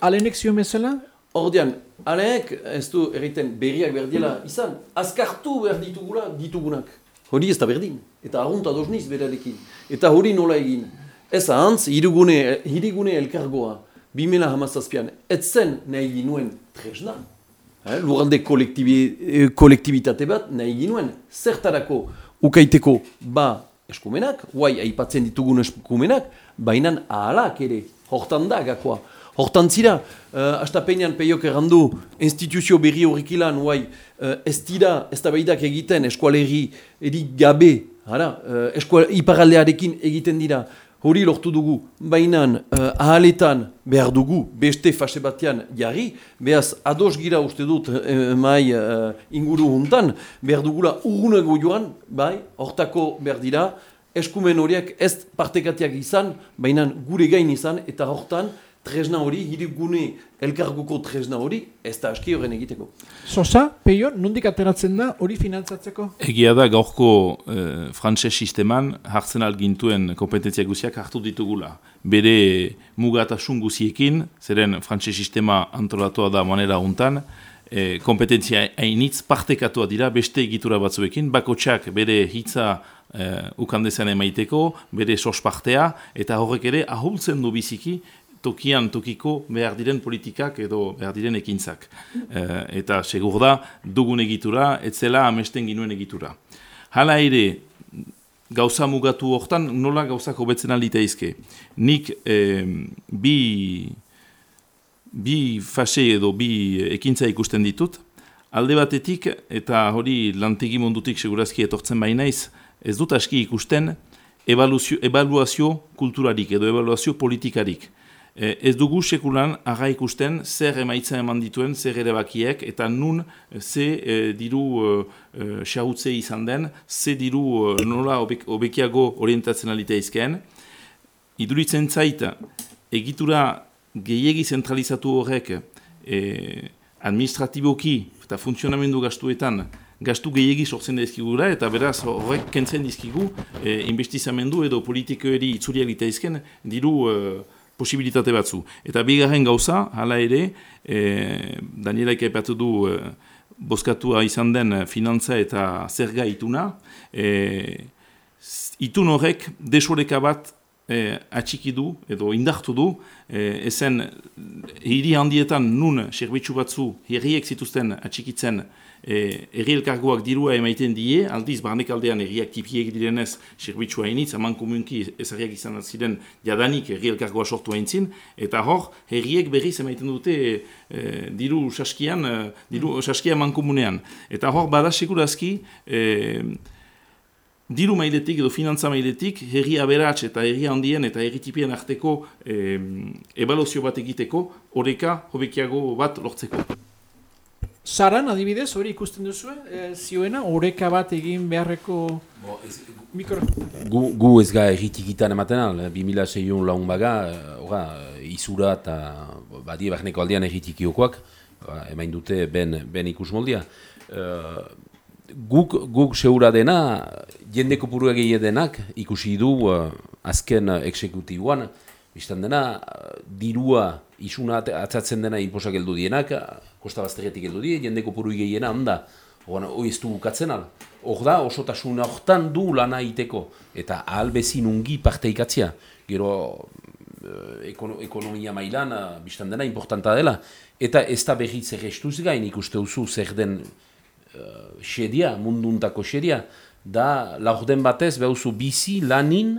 Alenek zio mesela? Ordean, aleek, ez du erriten berriak berdiela izan, azkartu behar ditugula ditugunak. Hori ez da berdin, eta arrunta dozniz berarekin. Eta hori nola egin. Ez ahantz, hirigune, hirigune elkargoa, bimela hamazazpian, ez zen nahi ginuen tresna. Eh, Luralde eh, kolektibitate bat nahi ginuen, zertarako ukaiteko ba eskumenak, guai aipatzen ditugun eskumenak, baina ahalak ere, hortan da gakoa. Hortan zira, uh, astapenean peiok errandu instituzio berri horrekilan, uh, ez dira, ez da behidak egiten eskualeri erik gabe Hara, uh, eskual iparaldearekin egiten dira, hori lortu dugu, baina uh, ahaletan behar dugu, beste fase batean jarri, behaz ados gira uste dut uh, mai uh, inguru hontan, behar dugula urgunago joan, bai, hortako behar dira, eskumen horiek ez partekatiak izan, baina gure gain izan, eta hortan, tresna hori, hirigune elkarguko tresna hori, ez da aski horren egiteko. Sosa, peio, nondik ateratzen da hori finantzatzeko? Egia da gaurko eh, frantses sisteman hartzen algintuen kompetentzia guziak hartu ditugula. Bere mugatasun guziekin, zeren frantses sistema antolatua da manera hontan, eh, kompetentzia hainitz partekatua dira beste egitura batzuekin, bakotsak bere hitza eh, ukandezen emaiteko, bere sospartea, eta horrek ere ahultzen du biziki tokian tokiko behar diren politikak edo behar diren ekintzak. E, eta segur da, dugun egitura, etzela amesten ginuen egitura. Hala ere, gauza mugatu hortan, nola gauzak hobetzen alita izke. Nik e, bi, bi fase edo bi ekintza ikusten ditut, alde batetik, eta hori lantegi mundutik segurazki etortzen bainaiz, ez dut aski ikusten, evaluazio kulturarik edo evaluazio politikarik. Eh, ez dugu sekulan aga ikusten zer emaitza eman dituen, zer ere bakiek, eta nun eh, ze e, diru xahutze izan den, ze diru nola obek, orientatzen alitea izken. Iduritzen zaita, egitura gehiegi zentralizatu horrek e, administratiboki eta funtzionamendu gastuetan gastu gehiegi sortzen dizkigura eta beraz horrek kentzen dizkigu e, investizamendu edo politikoeri itzuriak izken diru posibilitate batzu. Eta bigarren gauza, hala ere, e, Daniela ikaipatu du e, bozkatua izan den finantza eta zerga ituna, e, itun horrek desoreka bat e, atxiki du edo indartu du, e, ezen hiri handietan nun serbitzu batzu herriek zituzten atxikitzen e, erri elkargoak dirua emaiten die, aldiz barnek aldean erriak tipiek direnez serbitxua hainitz, haman komunki ezariak izan ziren jadanik erri elkargoa sortu haintzin, eta hor, herriek berriz emaiten dute e, diru saskian, e, diru saskia haman komunean. Eta hor, bada sekurazki, e, diru mailetik edo finantza mailetik, herri aberats eta herri handien eta herri tipien arteko e, ebalozio bat egiteko, horreka hobekiago bat lortzeko. Saran, adibidez, hori ikusten duzu, e, zioena, oreka bat egin beharreko Bo, ez, mikro... Gu, gu ez ga erritikitan ematen al, 2006 laun baga, ora, izura eta badie barneko aldean erritikiokoak, emain dute ben, ben ikus moldia. Uh, guk, guk seura dena, jendeko puru denak ikusi du azken eksekutiboan, biztan dena, dirua isuna atzatzen dena inposak heldu dienak, kosta bazteretik heldu die, jendeko puru gehiena handa, hori ez du bukatzen al. Hor da, osotasuna hortan du lana iteko, eta ahal bezin ungi parte ikatzia. Gero, eh, ekonomia mailan, eh, biztan dena, importanta dela. Eta ez da behitz errestuz gain ikuste duzu zer den uh, xedia, munduntako xedia, da laurden batez behuzu bizi lanin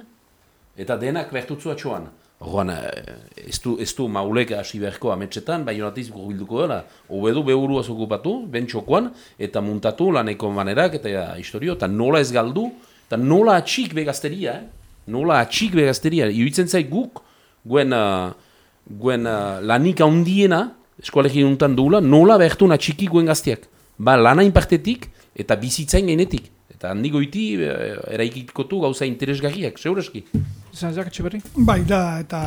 eta denak bertutzu atxoan. Orduan, eh, ez du, ez du maulek hasi beharko ametsetan, bai honatiz gurbilduko dela. Obedu behuru azokupatu, bentsokoan, eta muntatu laneko manerak, eta ja, historio, eta nola ez galdu, eta nola atxik begazteria, eh? nola atxik begazteria. Iruitzen zait guk, guen, uh, guen uh, lanik handiena, eskualegi nuntan duela, nola behartu atxiki guen gazteak. Ba, lana inpartetik, eta bizitzain gainetik. Eta handi goiti, eraikikotu gauza interesgarriak, zeureski. Zanzak etxe Bai, da, eta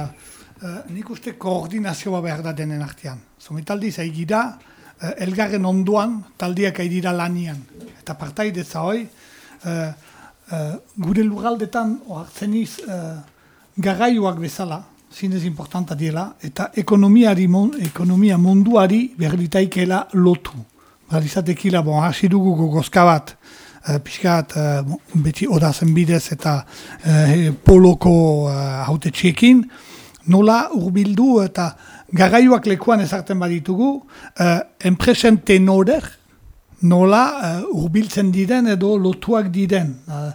uh, nik uste koordinazioa behar da denen artean. Zometaldi zaigi da, uh, elgarren onduan, taldiak dira lanian. Eta partai detza hoi, uh, uh, gure lugaldetan oartzen iz, uh, garraioak bezala, zinez importanta diela, eta ekonomiari, mon, ekonomia munduari behar ditaikela lotu. Balizatekila, bon, hasi dugu gogozka bat, pixkat uh, beti odazen bidez eta uh, poloko uh, haute txekin, nola urbildu eta garraioak lekuan ezarten baditugu, uh, enpresen tenorer, nola uh, urbiltzen diren edo lotuak diren. Uh,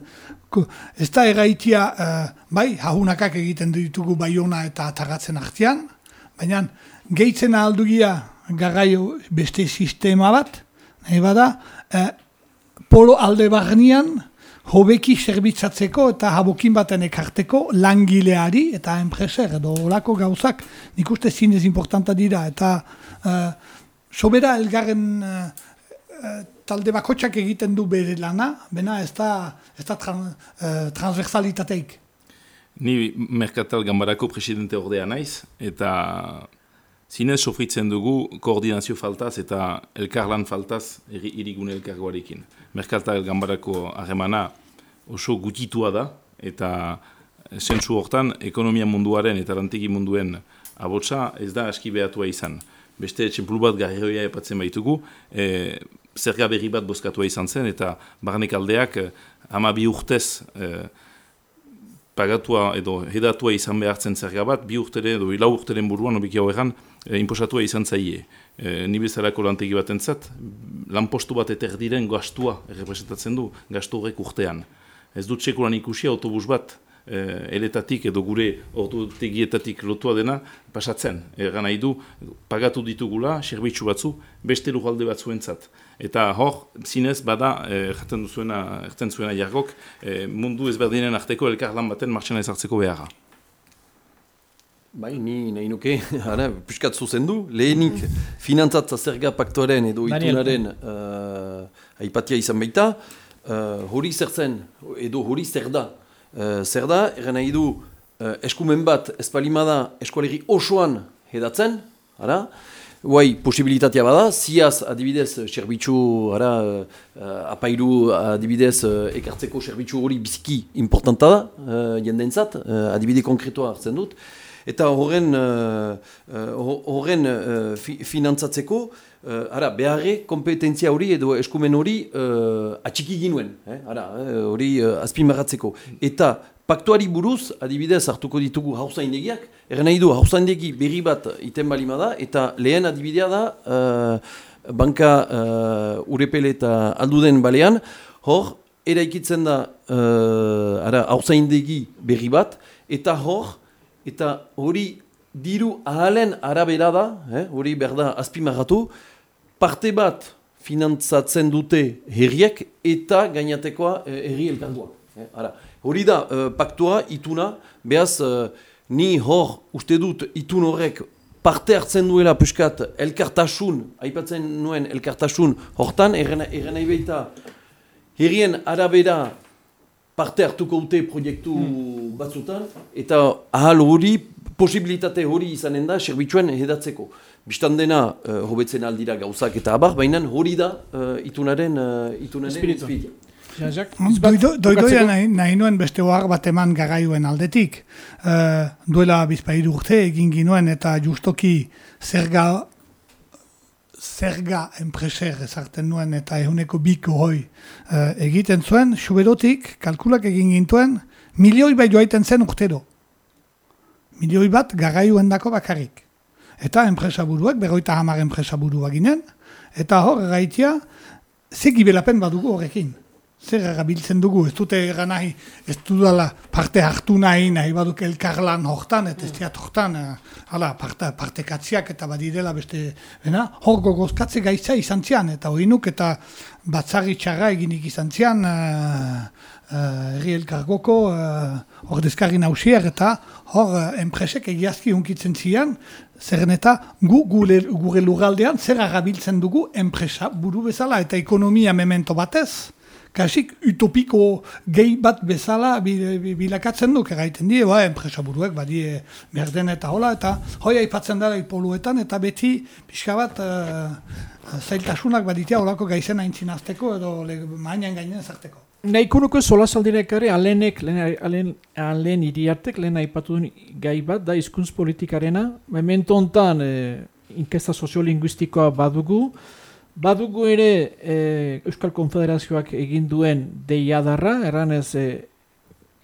ez da erraitia, uh, bai, hahunakak egiten ditugu baiona eta atagatzen artean, baina gehitzen aldugia garraio beste sistema bat, nahi bada, polo alde barnean hobeki zerbitzatzeko eta habokin baten ekarteko langileari eta enpreser edo olako gauzak nik uste zinez importanta dira eta uh, sobera elgarren uh, talde bakotxak egiten du bere lana, bena ez da, ez da tran, uh, transversalitateik. Ni Merkatal Gambarako presidente ordea naiz, eta zinez sofritzen dugu koordinazio faltaz eta elkarlan faltaz irigune elkargoarekin. Merkatal Gambarako harremana oso gutitua da, eta zentsu hortan ekonomia munduaren eta lantegi munduen abotsa ez da aski behatua izan. Beste txemplu bat garrioia epatzen baitugu, e, zerga berri bat bozkatua izan zen, eta barnek aldeak eh, ama bi urtez eh, pagatua edo hedatua izan behartzen zerga bat, bi urteren edo ilau urteren buruan, obiki hau eh, imposatua izan zaie. Eh, ni bezalako lantegi bat entzat, lanpostu bat eta erdiren gastua errepresentatzen du, gastu horrek urtean. Ez dut txekuran ikusi autobus bat, eh, eletatik edo gure ordu tegietatik lotua dena pasatzen. Egan nahi du, pagatu ditugula, serbitzu batzu, beste lujalde batzuentzat. Eta hor, zinez, bada, jaten duzuena, erten zuena jargok, eh, mundu ezberdinen arteko elkarlan baten martxana ezartzeko beharra. Bai, ni nahi nuke, ara, piskat zuzen du, lehenik finantzatza zerga paktoaren edo itunaren uh, aipatia izan baita, uh, hori zer zen, edo hori zer da, uh, zer da, eren nahi du, uh, eskumen bat espalimada eskualeri osoan hedatzen, ara, Guai, posibilitatea bada, ziaz adibidez, serbitzu, ara, uh, apairu adibidez, uh, ekartzeko serbitzu hori biziki importanta da, uh, jendentzat, uh, adibide konkretoa hartzen dut. Eta horren, horren uh, fi, finantzatzeko, uh, ara, beharre, kompetentzia hori edo eskumen hori uh, atxiki ginuen, eh? ara, hori uh, azpimarratzeko. Eta Paktuari buruz, adibidez, hartuko ditugu hauzaindegiak, erren nahi du, hauzaindegi berri bat iten balima da, eta lehen adibidea da, uh, banka uh, urepele eta alduden balean, hor, eraikitzen da, uh, ara, hauzaindegi berri bat, eta hor, eta hori diru ahalen arabera da, eh, hori berda azpimarratu, parte bat finantzatzen dute herriek eta gainatekoa herri elkargoa. Eh. Hori da, uh, paktua, ituna, behaz, uh, ni hor, uste dut, itun horrek parte hartzen duela puskat elkartasun, aipatzen nuen elkartasun hortan, erren nahi behita, herrien arabera parte hartuko dute proiektu hmm. batzutan, eta ahal hori, posibilitate hori izanen da, serbitxuen edatzeko. Bistan dena, uh, hobetzen aldira gauzak eta abar, baina hori da uh, itunaren, uh, itunaren espiritu. Doidoia nahi, nahi nuen beste hoar bat eman garaiuen aldetik. Uh, duela bizpairu urte egin ginuen eta justoki zerga zerga enpreser ezarten nuen eta ehuneko biko hoi uh, egiten zuen, suberotik kalkulak egin gintuen, milioi bai joaiten zen urtero. Milioi bat garaiuen dako bakarrik. Eta enpresa buruak, berroita hamar enpresa ginen, eta hor gaitia, zegi belapen badugu horrekin zer erabiltzen dugu, ez dute nahi, ez dudala parte hartu nahi, nahi baduk elkarlan hortan, eta ez diat hortan, uh, hala, parte, parte katziak eta badirela beste, bena, hor gogozkatze gaitza izan zian, eta hori eta batzari txarra eginik izan zian, uh, uh, erri elkargoko, hor deskarri nausier, eta hor enpresek egiazki hunkitzen zian, Zerren eta gu, gure, gure lugaldean zer agabiltzen dugu enpresa buru bezala eta ekonomia memento batez kasik utopiko gehi bat bezala bilakatzen duk egiten die, ba, enpresa buruek, badie behar den eta hola, eta hoi aipatzen dara ipoluetan, eta beti pixka bat uh, zailtasunak baditea holako gaizen aintzin azteko edo mainan gainen zarteko. Naiko nuko sola zaldirek ere, alenek, alen, alen iriartek, lehen aipatu duen gai bat, da izkuntz politikarena, memento hontan, eh, inkesta soziolinguistikoa badugu, Badugu ere e, Euskal Konfederazioak egin duen deiadarra, erranez e,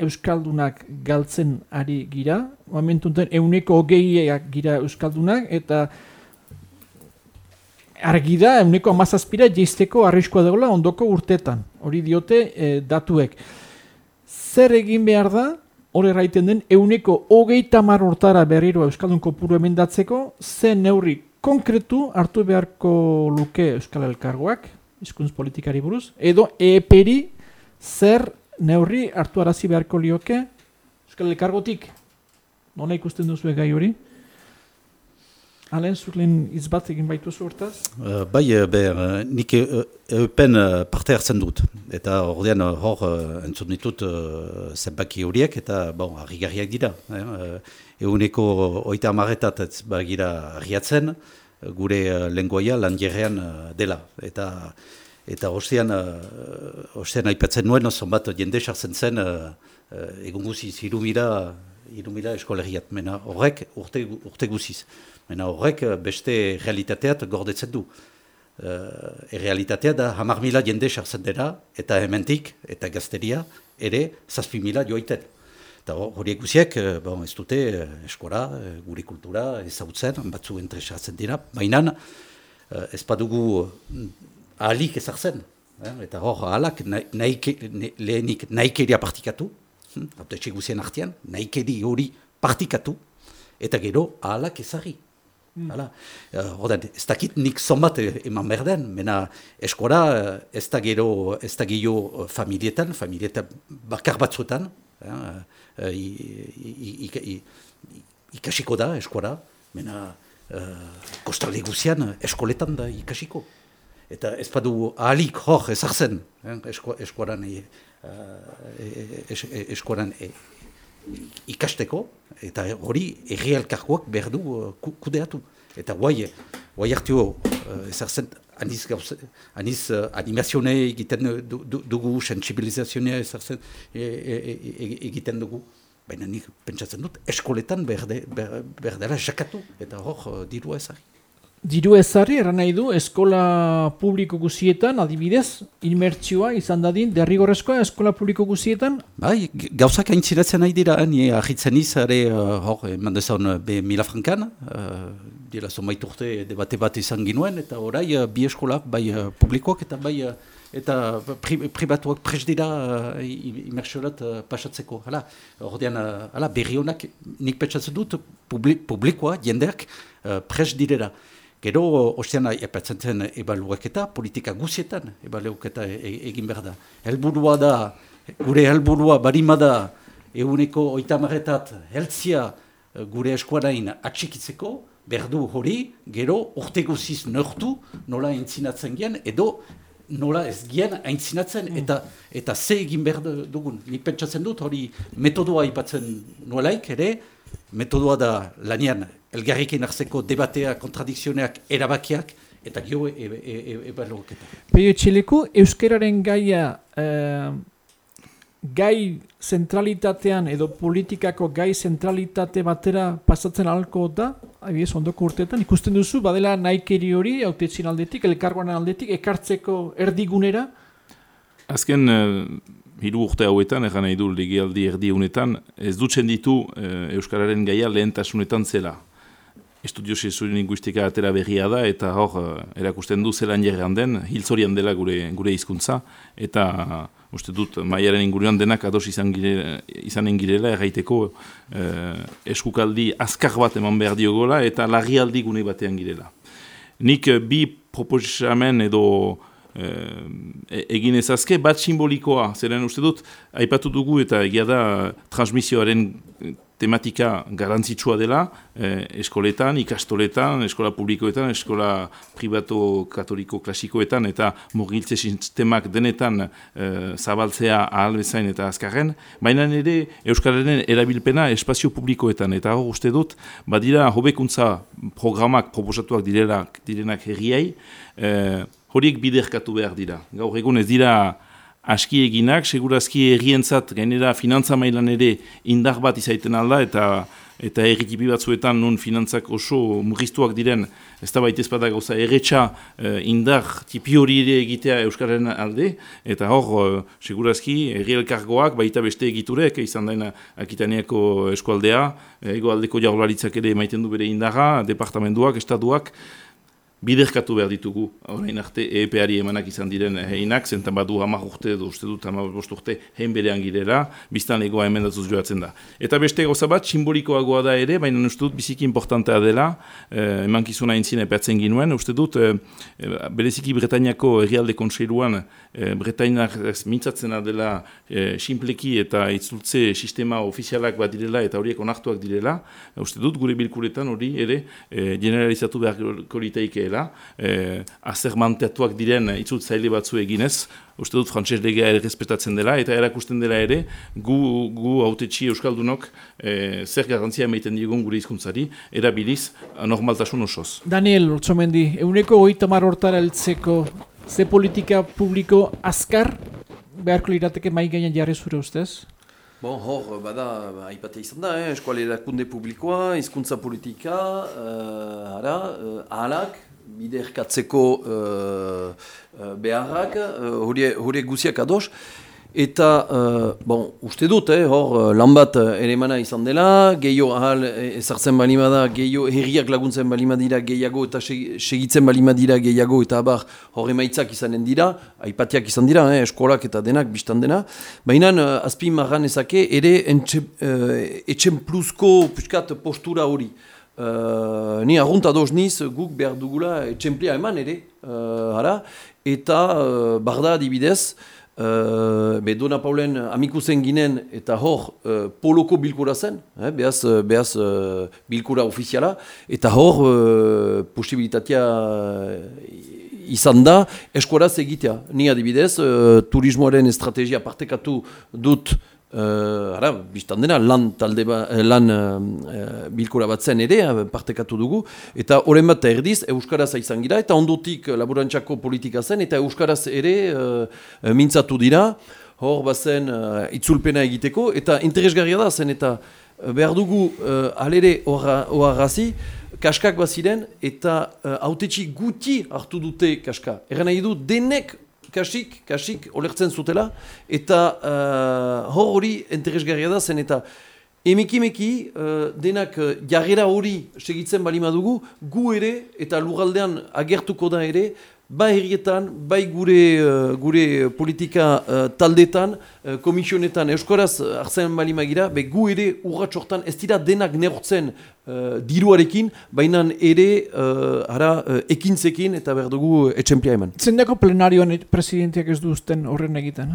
Euskaldunak galtzen ari gira, momentunten euneko hogeiak gira Euskaldunak, eta argi da, euneko amazazpira jeizteko arriskoa dagoela ondoko urtetan, hori diote e, datuek. Zer egin behar da, hori erraiten den, euneko hogeita mar berriro Euskaldun kopuru emendatzeko, zen neurri konkretu hartu beharko luke Euskal Elkargoak, hizkuntz politikari buruz, edo eperi zer neurri hartu arazi beharko lioke, Euskal Elkargotik, nona ikusten duzu gai hori? Alen, zurlen izbat egin baitu zuertaz? Uh, bai, uh, ber, uh, nik eupen uh, parte hartzen dut. Eta ordean hor entzun ditut uh, zenbaki horiek eta bon, harrigarriak dira. Eh? Eguneko oita amaretat ez bagira harriatzen, gure uh, lengoia landierrean uh, dela. Eta eta ostean, uh, ostean aipatzen nuen, zonbat jende sartzen zen, egun guziz, irumira, irumira eskolegiat. Mena horrek urte, urte guziz. Mena horrek eh, beste realitateat gordetzen du. Uh, Errealitatea da hamar mila jende sartzen dira, eta hementik, eta gazteria, ere zazpi mila joiten. Eta horiek guziek, eh, bon, ez dute eskora, guri kultura, ezautzen, batzu sartzen dira, baina ez badugu mm, ahalik ezartzen. Eh? Eta hor, ahalak lehenik nahikeria partikatu, hm? hau da guzien artian, nahikeri hori partikatu, eta gero ahalak ezari. Hala, uh, ez dakit nik zonbat eman berden, mena eskora ez da gero, ez da gero familietan, familietan bakar batzutan, uh, ikasiko da eskora, mena uh, kostalde guzian eskoletan da ikasiko. Eta ez badu ahalik hor ezartzen eskoran, eskoran ikasteko, eta hori errealkarkoak behar du uh, kudeatu. Eta guai, guai hartu uh, ezartzen aniz, aniz uh, animazione egiten dugu, sensibilizazionea ezartzen e, e, e, egiten dugu. Baina nik pentsatzen dut, eskoletan behar, de, behar dela jakatu, eta hor uh, dirua ezari. Diru ezarri, eran nahi du, eskola publiko guzietan, adibidez, inmertzioa izan dadin, derrigorrezkoa eskola publiko guzietan? Bai, gauzak aintziratzen nahi dira, ni ahitzen izare, uh, hor, eman dezan, be mila frankan, uh, dira zomait urte debate bat izan ginuen, eta orai, uh, bi eskola, bai uh, publikoak, eta bai, uh, eta pri, pribatuak pres dira uh, imertsiorat uh, pasatzeko. Hala, ordean, uh, hala, berri honak, nik petsatzen dut, publikoa, jendeak, uh, pres direra. Gero, ostean, epatzen zen ebaluaketa, politika guzietan ebaluaketa e, e, egin behar da. Helburua da, gure helburua barima da, eguneko oitamaretat heltzia gure eskuarain atxikitzeko, berdu hori, gero, urte nortu, nola entzinatzen gen, edo nola ez gian aintzinatzen, mm. eta, eta ze egin behar dugun. Ni pentsatzen dut, hori metodoa ipatzen nuelaik, ere, metodoa da lanian elgarrikin hartzeko debatea, kontradikzioneak, erabakiak, eta gio ebaloketa. E, e, Peio Txileko, euskeraren gaia eh, gai zentralitatean edo politikako gai zentralitate batera pasatzen alko da, abiez, ondoko urteetan, ikusten duzu, badela naikeri hori, autetzin aldetik, elkargoan aldetik, ekartzeko erdigunera? Azken, eh, hiru urte hauetan, egan nahi du legialdi erdi ez dutzen ditu eh, Euskararen gaia lehentasunetan zela. Estudio Sesuri linguistika atera berria da, eta hor, eh, erakusten du zelan jarrean den, hiltzorian dela gure, gure hizkuntza eta uste dut, maiaren inguruan denak ados izan, gire, izan engirela, erraiteko eh, eskukaldi azkar bat eman behar diogola, eta larrialdi gune batean girela. Nik bi proposamen edo e, egin ezazke, bat simbolikoa, zeren uste dut, aipatu dugu eta egia da transmisioaren tematika garantzitsua dela, eh, eskoletan, ikastoletan, eskola publikoetan, eskola privato katoliko klasikoetan, eta mugiltze sistemak denetan eh, zabaltzea ahal bezain eta azkarren, baina ere Euskararen erabilpena espazio publikoetan, eta hor uste dut, badira hobekuntza programak proposatuak direnak, direnak herriai, eh, horiek biderkatu behar dira. Gaur egun ez dira aski eginak, segurazki errientzat gainera finantza mailan ere indar bat izaiten alda eta eta erritipi batzuetan nun finantzak oso murriztuak diren ez da baita ezpada gauza erretxa eh, indar tipi hori ere egitea Euskararen alde eta hor eh, segurazki erri elkargoak baita beste egiturek izan daina akitaneako eskualdea, egoaldeko jaularitzak ere maiten du bere indarra, departamentuak, estatuak biderkatu behar ditugu, orain arte EPA-ari emanak izan diren heinak, zentan badu hamar urte edo uste dut hamar bost urte hein berean girela, biztan legoa hemen datuz joatzen da. Eta beste gauza bat, simbolikoagoa da ere, baina uste dut biziki importantea dela, eh, eman kizuna entzine pertzen ginuen, uste dut, eh, bereziki Bretainiako herrialde kontseiluan, eh, Bretainak mintzatzena dela eh, simpleki eta itzultze sistema ofizialak bat direla eta horiek onartuak direla, uste dut, gure bilkuretan hori ere eh, generalizatu behar koliteike dela, eh, azermanteatuak diren itzultzaile batzu eginez, uste dut frantses legea ere respetatzen dela, eta erakusten dela ere, gu, gu autetxi euskaldunok eh, zer garantzia emaiten digun gure hizkuntzari erabiliz normaltasun osoz. Daniel, Otsomendi, euneko hogeita mar hortara heltzeko ze politika publiko azkar beharko lirateke mai gainean jarri zure ustez? Bon, hor, bada, aipatea izan da, eh? eskualera kunde publikoa, hizkuntza politika, uh, ara, uh, ahalak, biderkatzeko uh, beharrak, uh, horiek guziak ados, Eta, uh, bon, uste dut, eh, hor, lan bat ere mana izan dela, gehiago ahal ezartzen balima da, gehiago herriak laguntzen balima dira, gehiago eta segitzen balima dira, gehiago eta abar hor emaitzak izanen dira, aipatiak izan dira, eh, eskolak eta denak biztan dena. Baina, uh, azpi marran ezake, ere entxe, uh, etxen plusko puskat postura hori. Uh, ni arrunta doz niz guk behar dugula etxemplia eman ere, uh, ara, eta uh, barda adibidez, Uh, be Dona Paulen amikuzen ginen eta hor uh, poloko bilkura zen, eh, behaz, behaz uh, bilkura ofiziala, eta hor uh, posibilitatea izan da eskuaraz egitea. Ni adibidez, uh, turismoaren estrategia partekatu dut Uh, ara, biztan dena, lan, talde ba, eh, lan uh, bilkura bat zen ere, partekatu dugu, eta horren bat erdiz, Euskaraz izan gira, eta ondotik laborantxako politika zen, eta Euskaraz ere uh, mintzatu dira, hor bazen uh, itzulpena egiteko, eta interesgarria da zen, eta behar dugu uh, alere horagazi, kaskak baziren, eta uh, autetxi guti hartu dute kaska. Eran nahi du, denek kasik, kasik, olertzen zutela, eta uh, hor hori interesgarria da zen, eta emeki-emeki uh, denak uh, jarrera hori segitzen balima dugu, gu ere eta lugaldean agertuko da ere, bai herrietan, bai gure, uh, gure politika uh, taldetan, uh, komisionetan euskaraz hartzen bali magira, be gu ere urratxortan ez dira denak nerotzen uh, diruarekin, baina ere uh, ara, uh, ekintzekin eta behar dugu etxemplia eman. Zendako plenarioan presidenteak ez duzten horren egiten?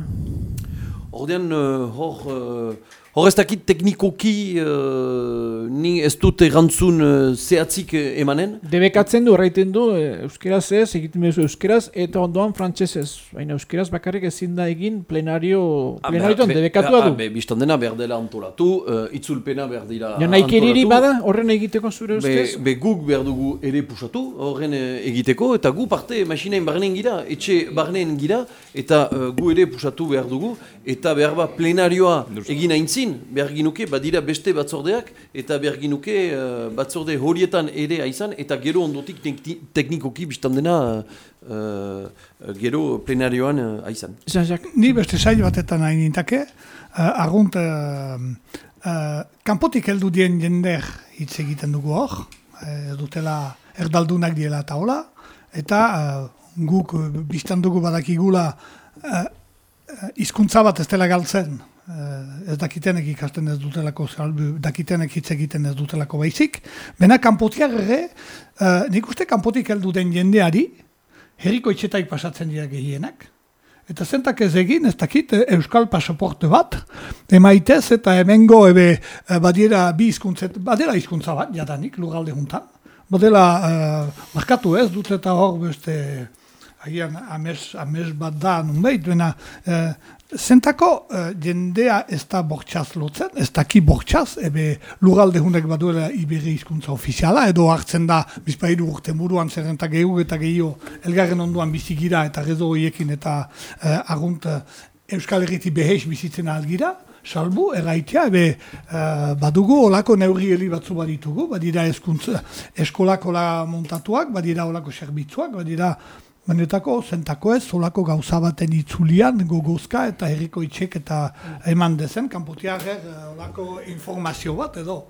Ordean, hor... Hor ez dakit teknikoki uh, ni ez dut erantzun uh, zehatzik uh, emanen. Debekatzen du, erraiten du, euskeraz ez, egiten bezu euskeraz, eta ondoan frantxez ez. Baina euskeraz bakarrik ezin da egin plenario, ah, plenarioan debekatu du. Be, biztan dena behar dela antolatu, uh, itzulpena behar dira ja, nahi keriri bada, horren egiteko zure ustez? Be, be guk behar dugu ere pusatu, horren egiteko, eta gu parte masinain barneen gira, etxe barneen gira, eta uh, gu ere pusatu behar dugu, eta behar ba plenarioa egin aintzin, behar ginuke, badira beste batzordeak, eta behar ginuke uh, batzorde horietan ere aizan, eta gero ondotik teknikoki biztan dena uh, gero plenarioan uh, aizan. Ni beste sail batetan hain nintake, uh, argunt, uh, uh, kanpotik heldu dien jender hitz egiten dugu hor, uh, dutela erdaldunak diela eta hola, eta uh, guk biztan dugu badakigula uh, hizkuntza bat ez dela galtzen, ez dakitenek ikasten ez dutelako salbu, dakitenek hitz egiten ez dutelako baizik. Bena kanpotiak ere, uh, nik uste kanpotik heldu den jendeari, herriko itxetaik pasatzen dira gehienak. Eta zentak ez egin, ez dakit, eh, euskal pasaporte bat, emaitez eta hemengo ebe badiera bi izkuntzet, badiera izkuntza bat, jadanik, lugalde juntan. Badela, uh, markatu ez, dut eta hor beste, agian amez, amez bat da, nun behit, Zentako uh, jendea ez da bortxaz lotzen, ez daki bortxaz, ebe lugalde hunek baduela iberi hizkuntza ofiziala, edo hartzen da bizpairu urte muruan zerrentak gehiago eta gehiago elgarren onduan bizigira eta rezo horiekin eta uh, agunt uh, Euskal Herriti beheiz bizitzen algira, salbu, erraitea, ebe uh, badugu olako neurri heli batzu baditugu, badira eskuntza, eskolak ola montatuak, badira olako serbitzuak, badira Benetako, zentako ez, solako gauza baten itzulian, gogozka eta herriko itxek eta eman dezen, kanpotiak er, olako informazio bat edo.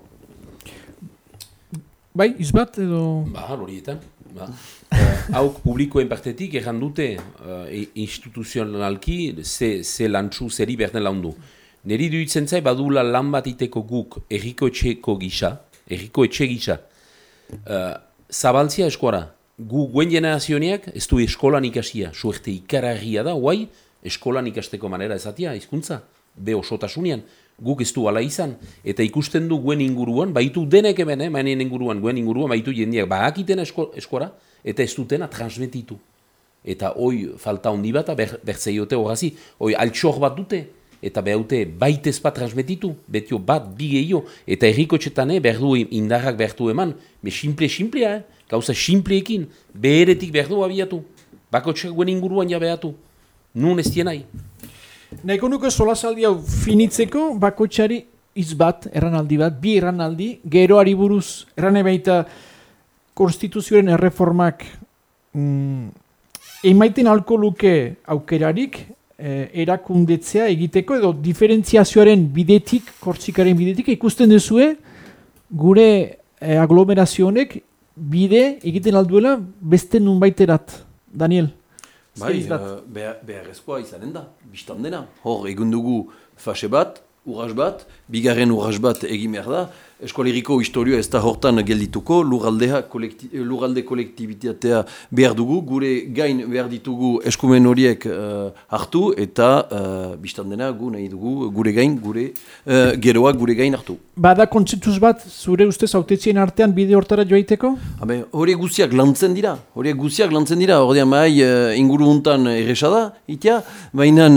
Bai, izbat edo... Ba, horietan. Ba. hauk publikoen partetik erran dute uh, instituzionalki ze, ze lantzu zeri berden laundu. Neri duitzen zai badula lan bat iteko guk erriko etxeko gisa, erriko etxe gisa, uh, zabaltzia eskuara, gu guen generazioneak ez du eskolan ikasia, suerte ikararria da, guai, eskolan ikasteko manera ezatia, hizkuntza, be osotasunean, guk ez du ala izan, eta ikusten du guen inguruan, baitu denek hemen, eh, mainen inguruan, guen inguruan, baitu jendeak, baakiten esko, eskora, eta ez dutena transmititu. Eta hoi falta hondi bat, ber, bertzeiote horazi, hoi altxor bat dute, eta behaute baitez bat transmititu, betio bat bigeio, eta erriko txetane berdu indarrak bertu eman, me simple-simplea, eh? Gauza simpleekin, beheretik berdu abiatu, bako guen inguruan jabeatu, nun ez nahi. Naiko nuke solasaldi hau finitzeko, bakoitzari hitz bat, erranaldi bat, bi erranaldi, geroari buruz, errane baita konstituzioaren erreformak mm, emaiten alko luke aukerarik, eh, erakundetzea egiteko, edo diferentziazioaren bidetik, kortzikaren bidetik, ikusten duzue, gure eh, aglomerazionek bide egiten alduela beste nun baiterat. Daniel? Bai, uh, beharrezkoa izanen da, biztan dena. Hor, egun dugu fase bat, urras bat, bigarren urras bat egin behar da, Eskoleriko historioa ez da hortan geldituko, lurraldea, kolekti, lurralde kolektibitatea behar dugu, gure gain behar ditugu eskumen horiek uh, hartu, eta uh, biztan dena gu nahi dugu gure gain, gure uh, geroak gure gain hartu. Bada kontzeptuz bat, zure ustez autetzien artean bide hortara joaiteko? Horiek guziak lantzen dira, horiek guziak lantzen dira, hori mai uh, inguru untan erresa da, itia, baina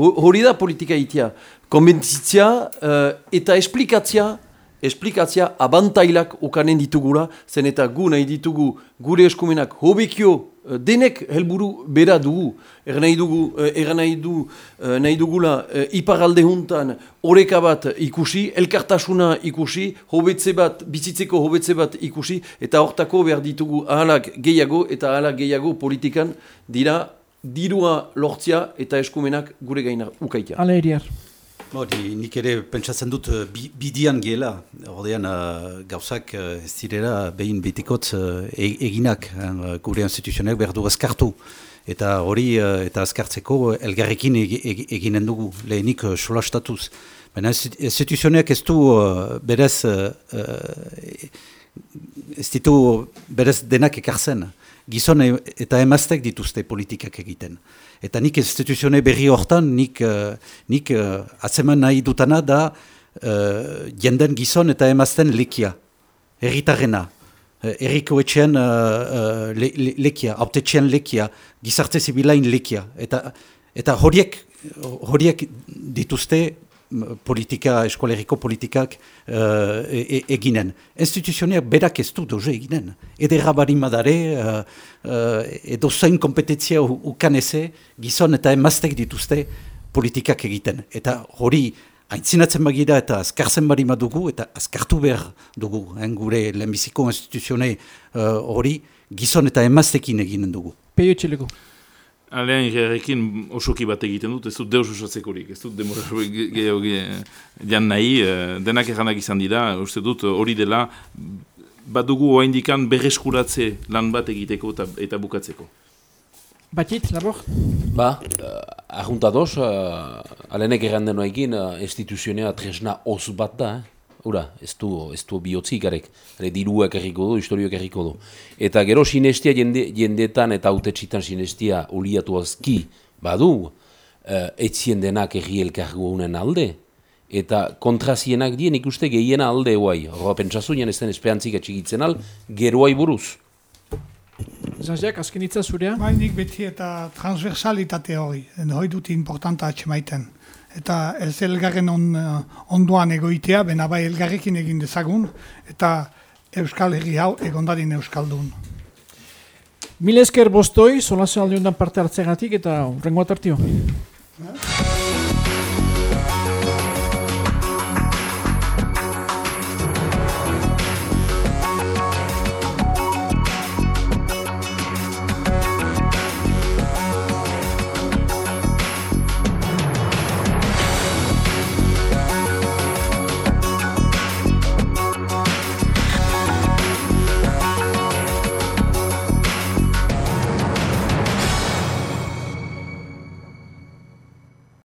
hori da politika itia. Konbentzitzia uh, eta esplikatzia esplikatzia abantailak ukanen ditugula, zen eta gu nahi ditugu gure eskumenak hobekio eh, denek helburu bera dugu. Er nahi dugu, er nahi du, eh, nahi dugula iparalde juntan oreka bat ikusi, elkartasuna ikusi, hobetze bat, bizitzeko hobetze bat ikusi, eta hortako behar ditugu ahalak gehiago eta ahalak gehiago politikan dira dirua lortzia eta eskumenak gure gaina ukaitea. Ale eriar. Hori, nik ere pentsatzen dut uh, bidian gela, ordean uh, gauzak uh, ez direla behin betikotz eginak uh, gure instituzionek behar du azkartu. Eta hori eta azkartzeko elgarrekin eginen dugu lehenik uh, solastatuz. Baina instituzionek ez du berez, ez ditu berez denak ekartzen. Gizon eta emaztek dituzte politikak egiten. Eta nik instituzione berri hortan, nik, uh, nik uh, atzeman nahi dutana da uh, jenden gizon eta emazten lekia, erritarrena. Uh, erriko etxean uh, le, le, lekia, autetxean lekia, gizarte zibilain lekia. Eta, eta horiek, horiek dituzte politika, eskoleriko politikak uh, e, eginen. Instituzioneak berak ez du doze eginen. Edera bari madare, uh, uh, edo zain kompetentzia ukaneze, gizon eta emaztek dituzte politikak egiten. Eta hori, aintzinatzen bagira eta azkartzen bari madugu, eta azkartu behar dugu, hein, gure lehenbiziko instituzione hori, gizon eta emaztekin eginen dugu. Peio txeleko. Alean irrekin osoki bat egiten dut, ez dut deus osatzekorik, ez dut demora gehiago jan nahi, eh, denak erranak izan dira, uste dut hori dela, badugu hoa indikan berreskuratze lan bat egiteko eta, eta bukatzeko. Batit, labor? Ba, uh, ahuntadoz, uh, alenek erranden egin, uh, instituzionea tresna os bat da, eh? Ura, ez du, ez du bihotzik garek, diruak erriko du, historioak erriko du. Eta gero sinestia jende, jendetan eta autetxitan sinestia uliatu azki badu, uh, etzien denak erri elkargo unen alde, eta kontrazienak dien ikuste gehiena alde guai. Horra pentsazu nien ez den esperantzik atxigitzen al, geroai buruz. Zazak, azken itza zurea? Bainik beti eta transversalitate hori, hori dut importanta atxemaiten eta ez elgarren on, uh, onduan egoitea, bena bai elgarrekin egin dezagun, eta Euskal Herri hau egondadin Euskaldun. Mil esker bostoi, solazio aldiundan parte hartzegatik eta rengoat hartio. Eh?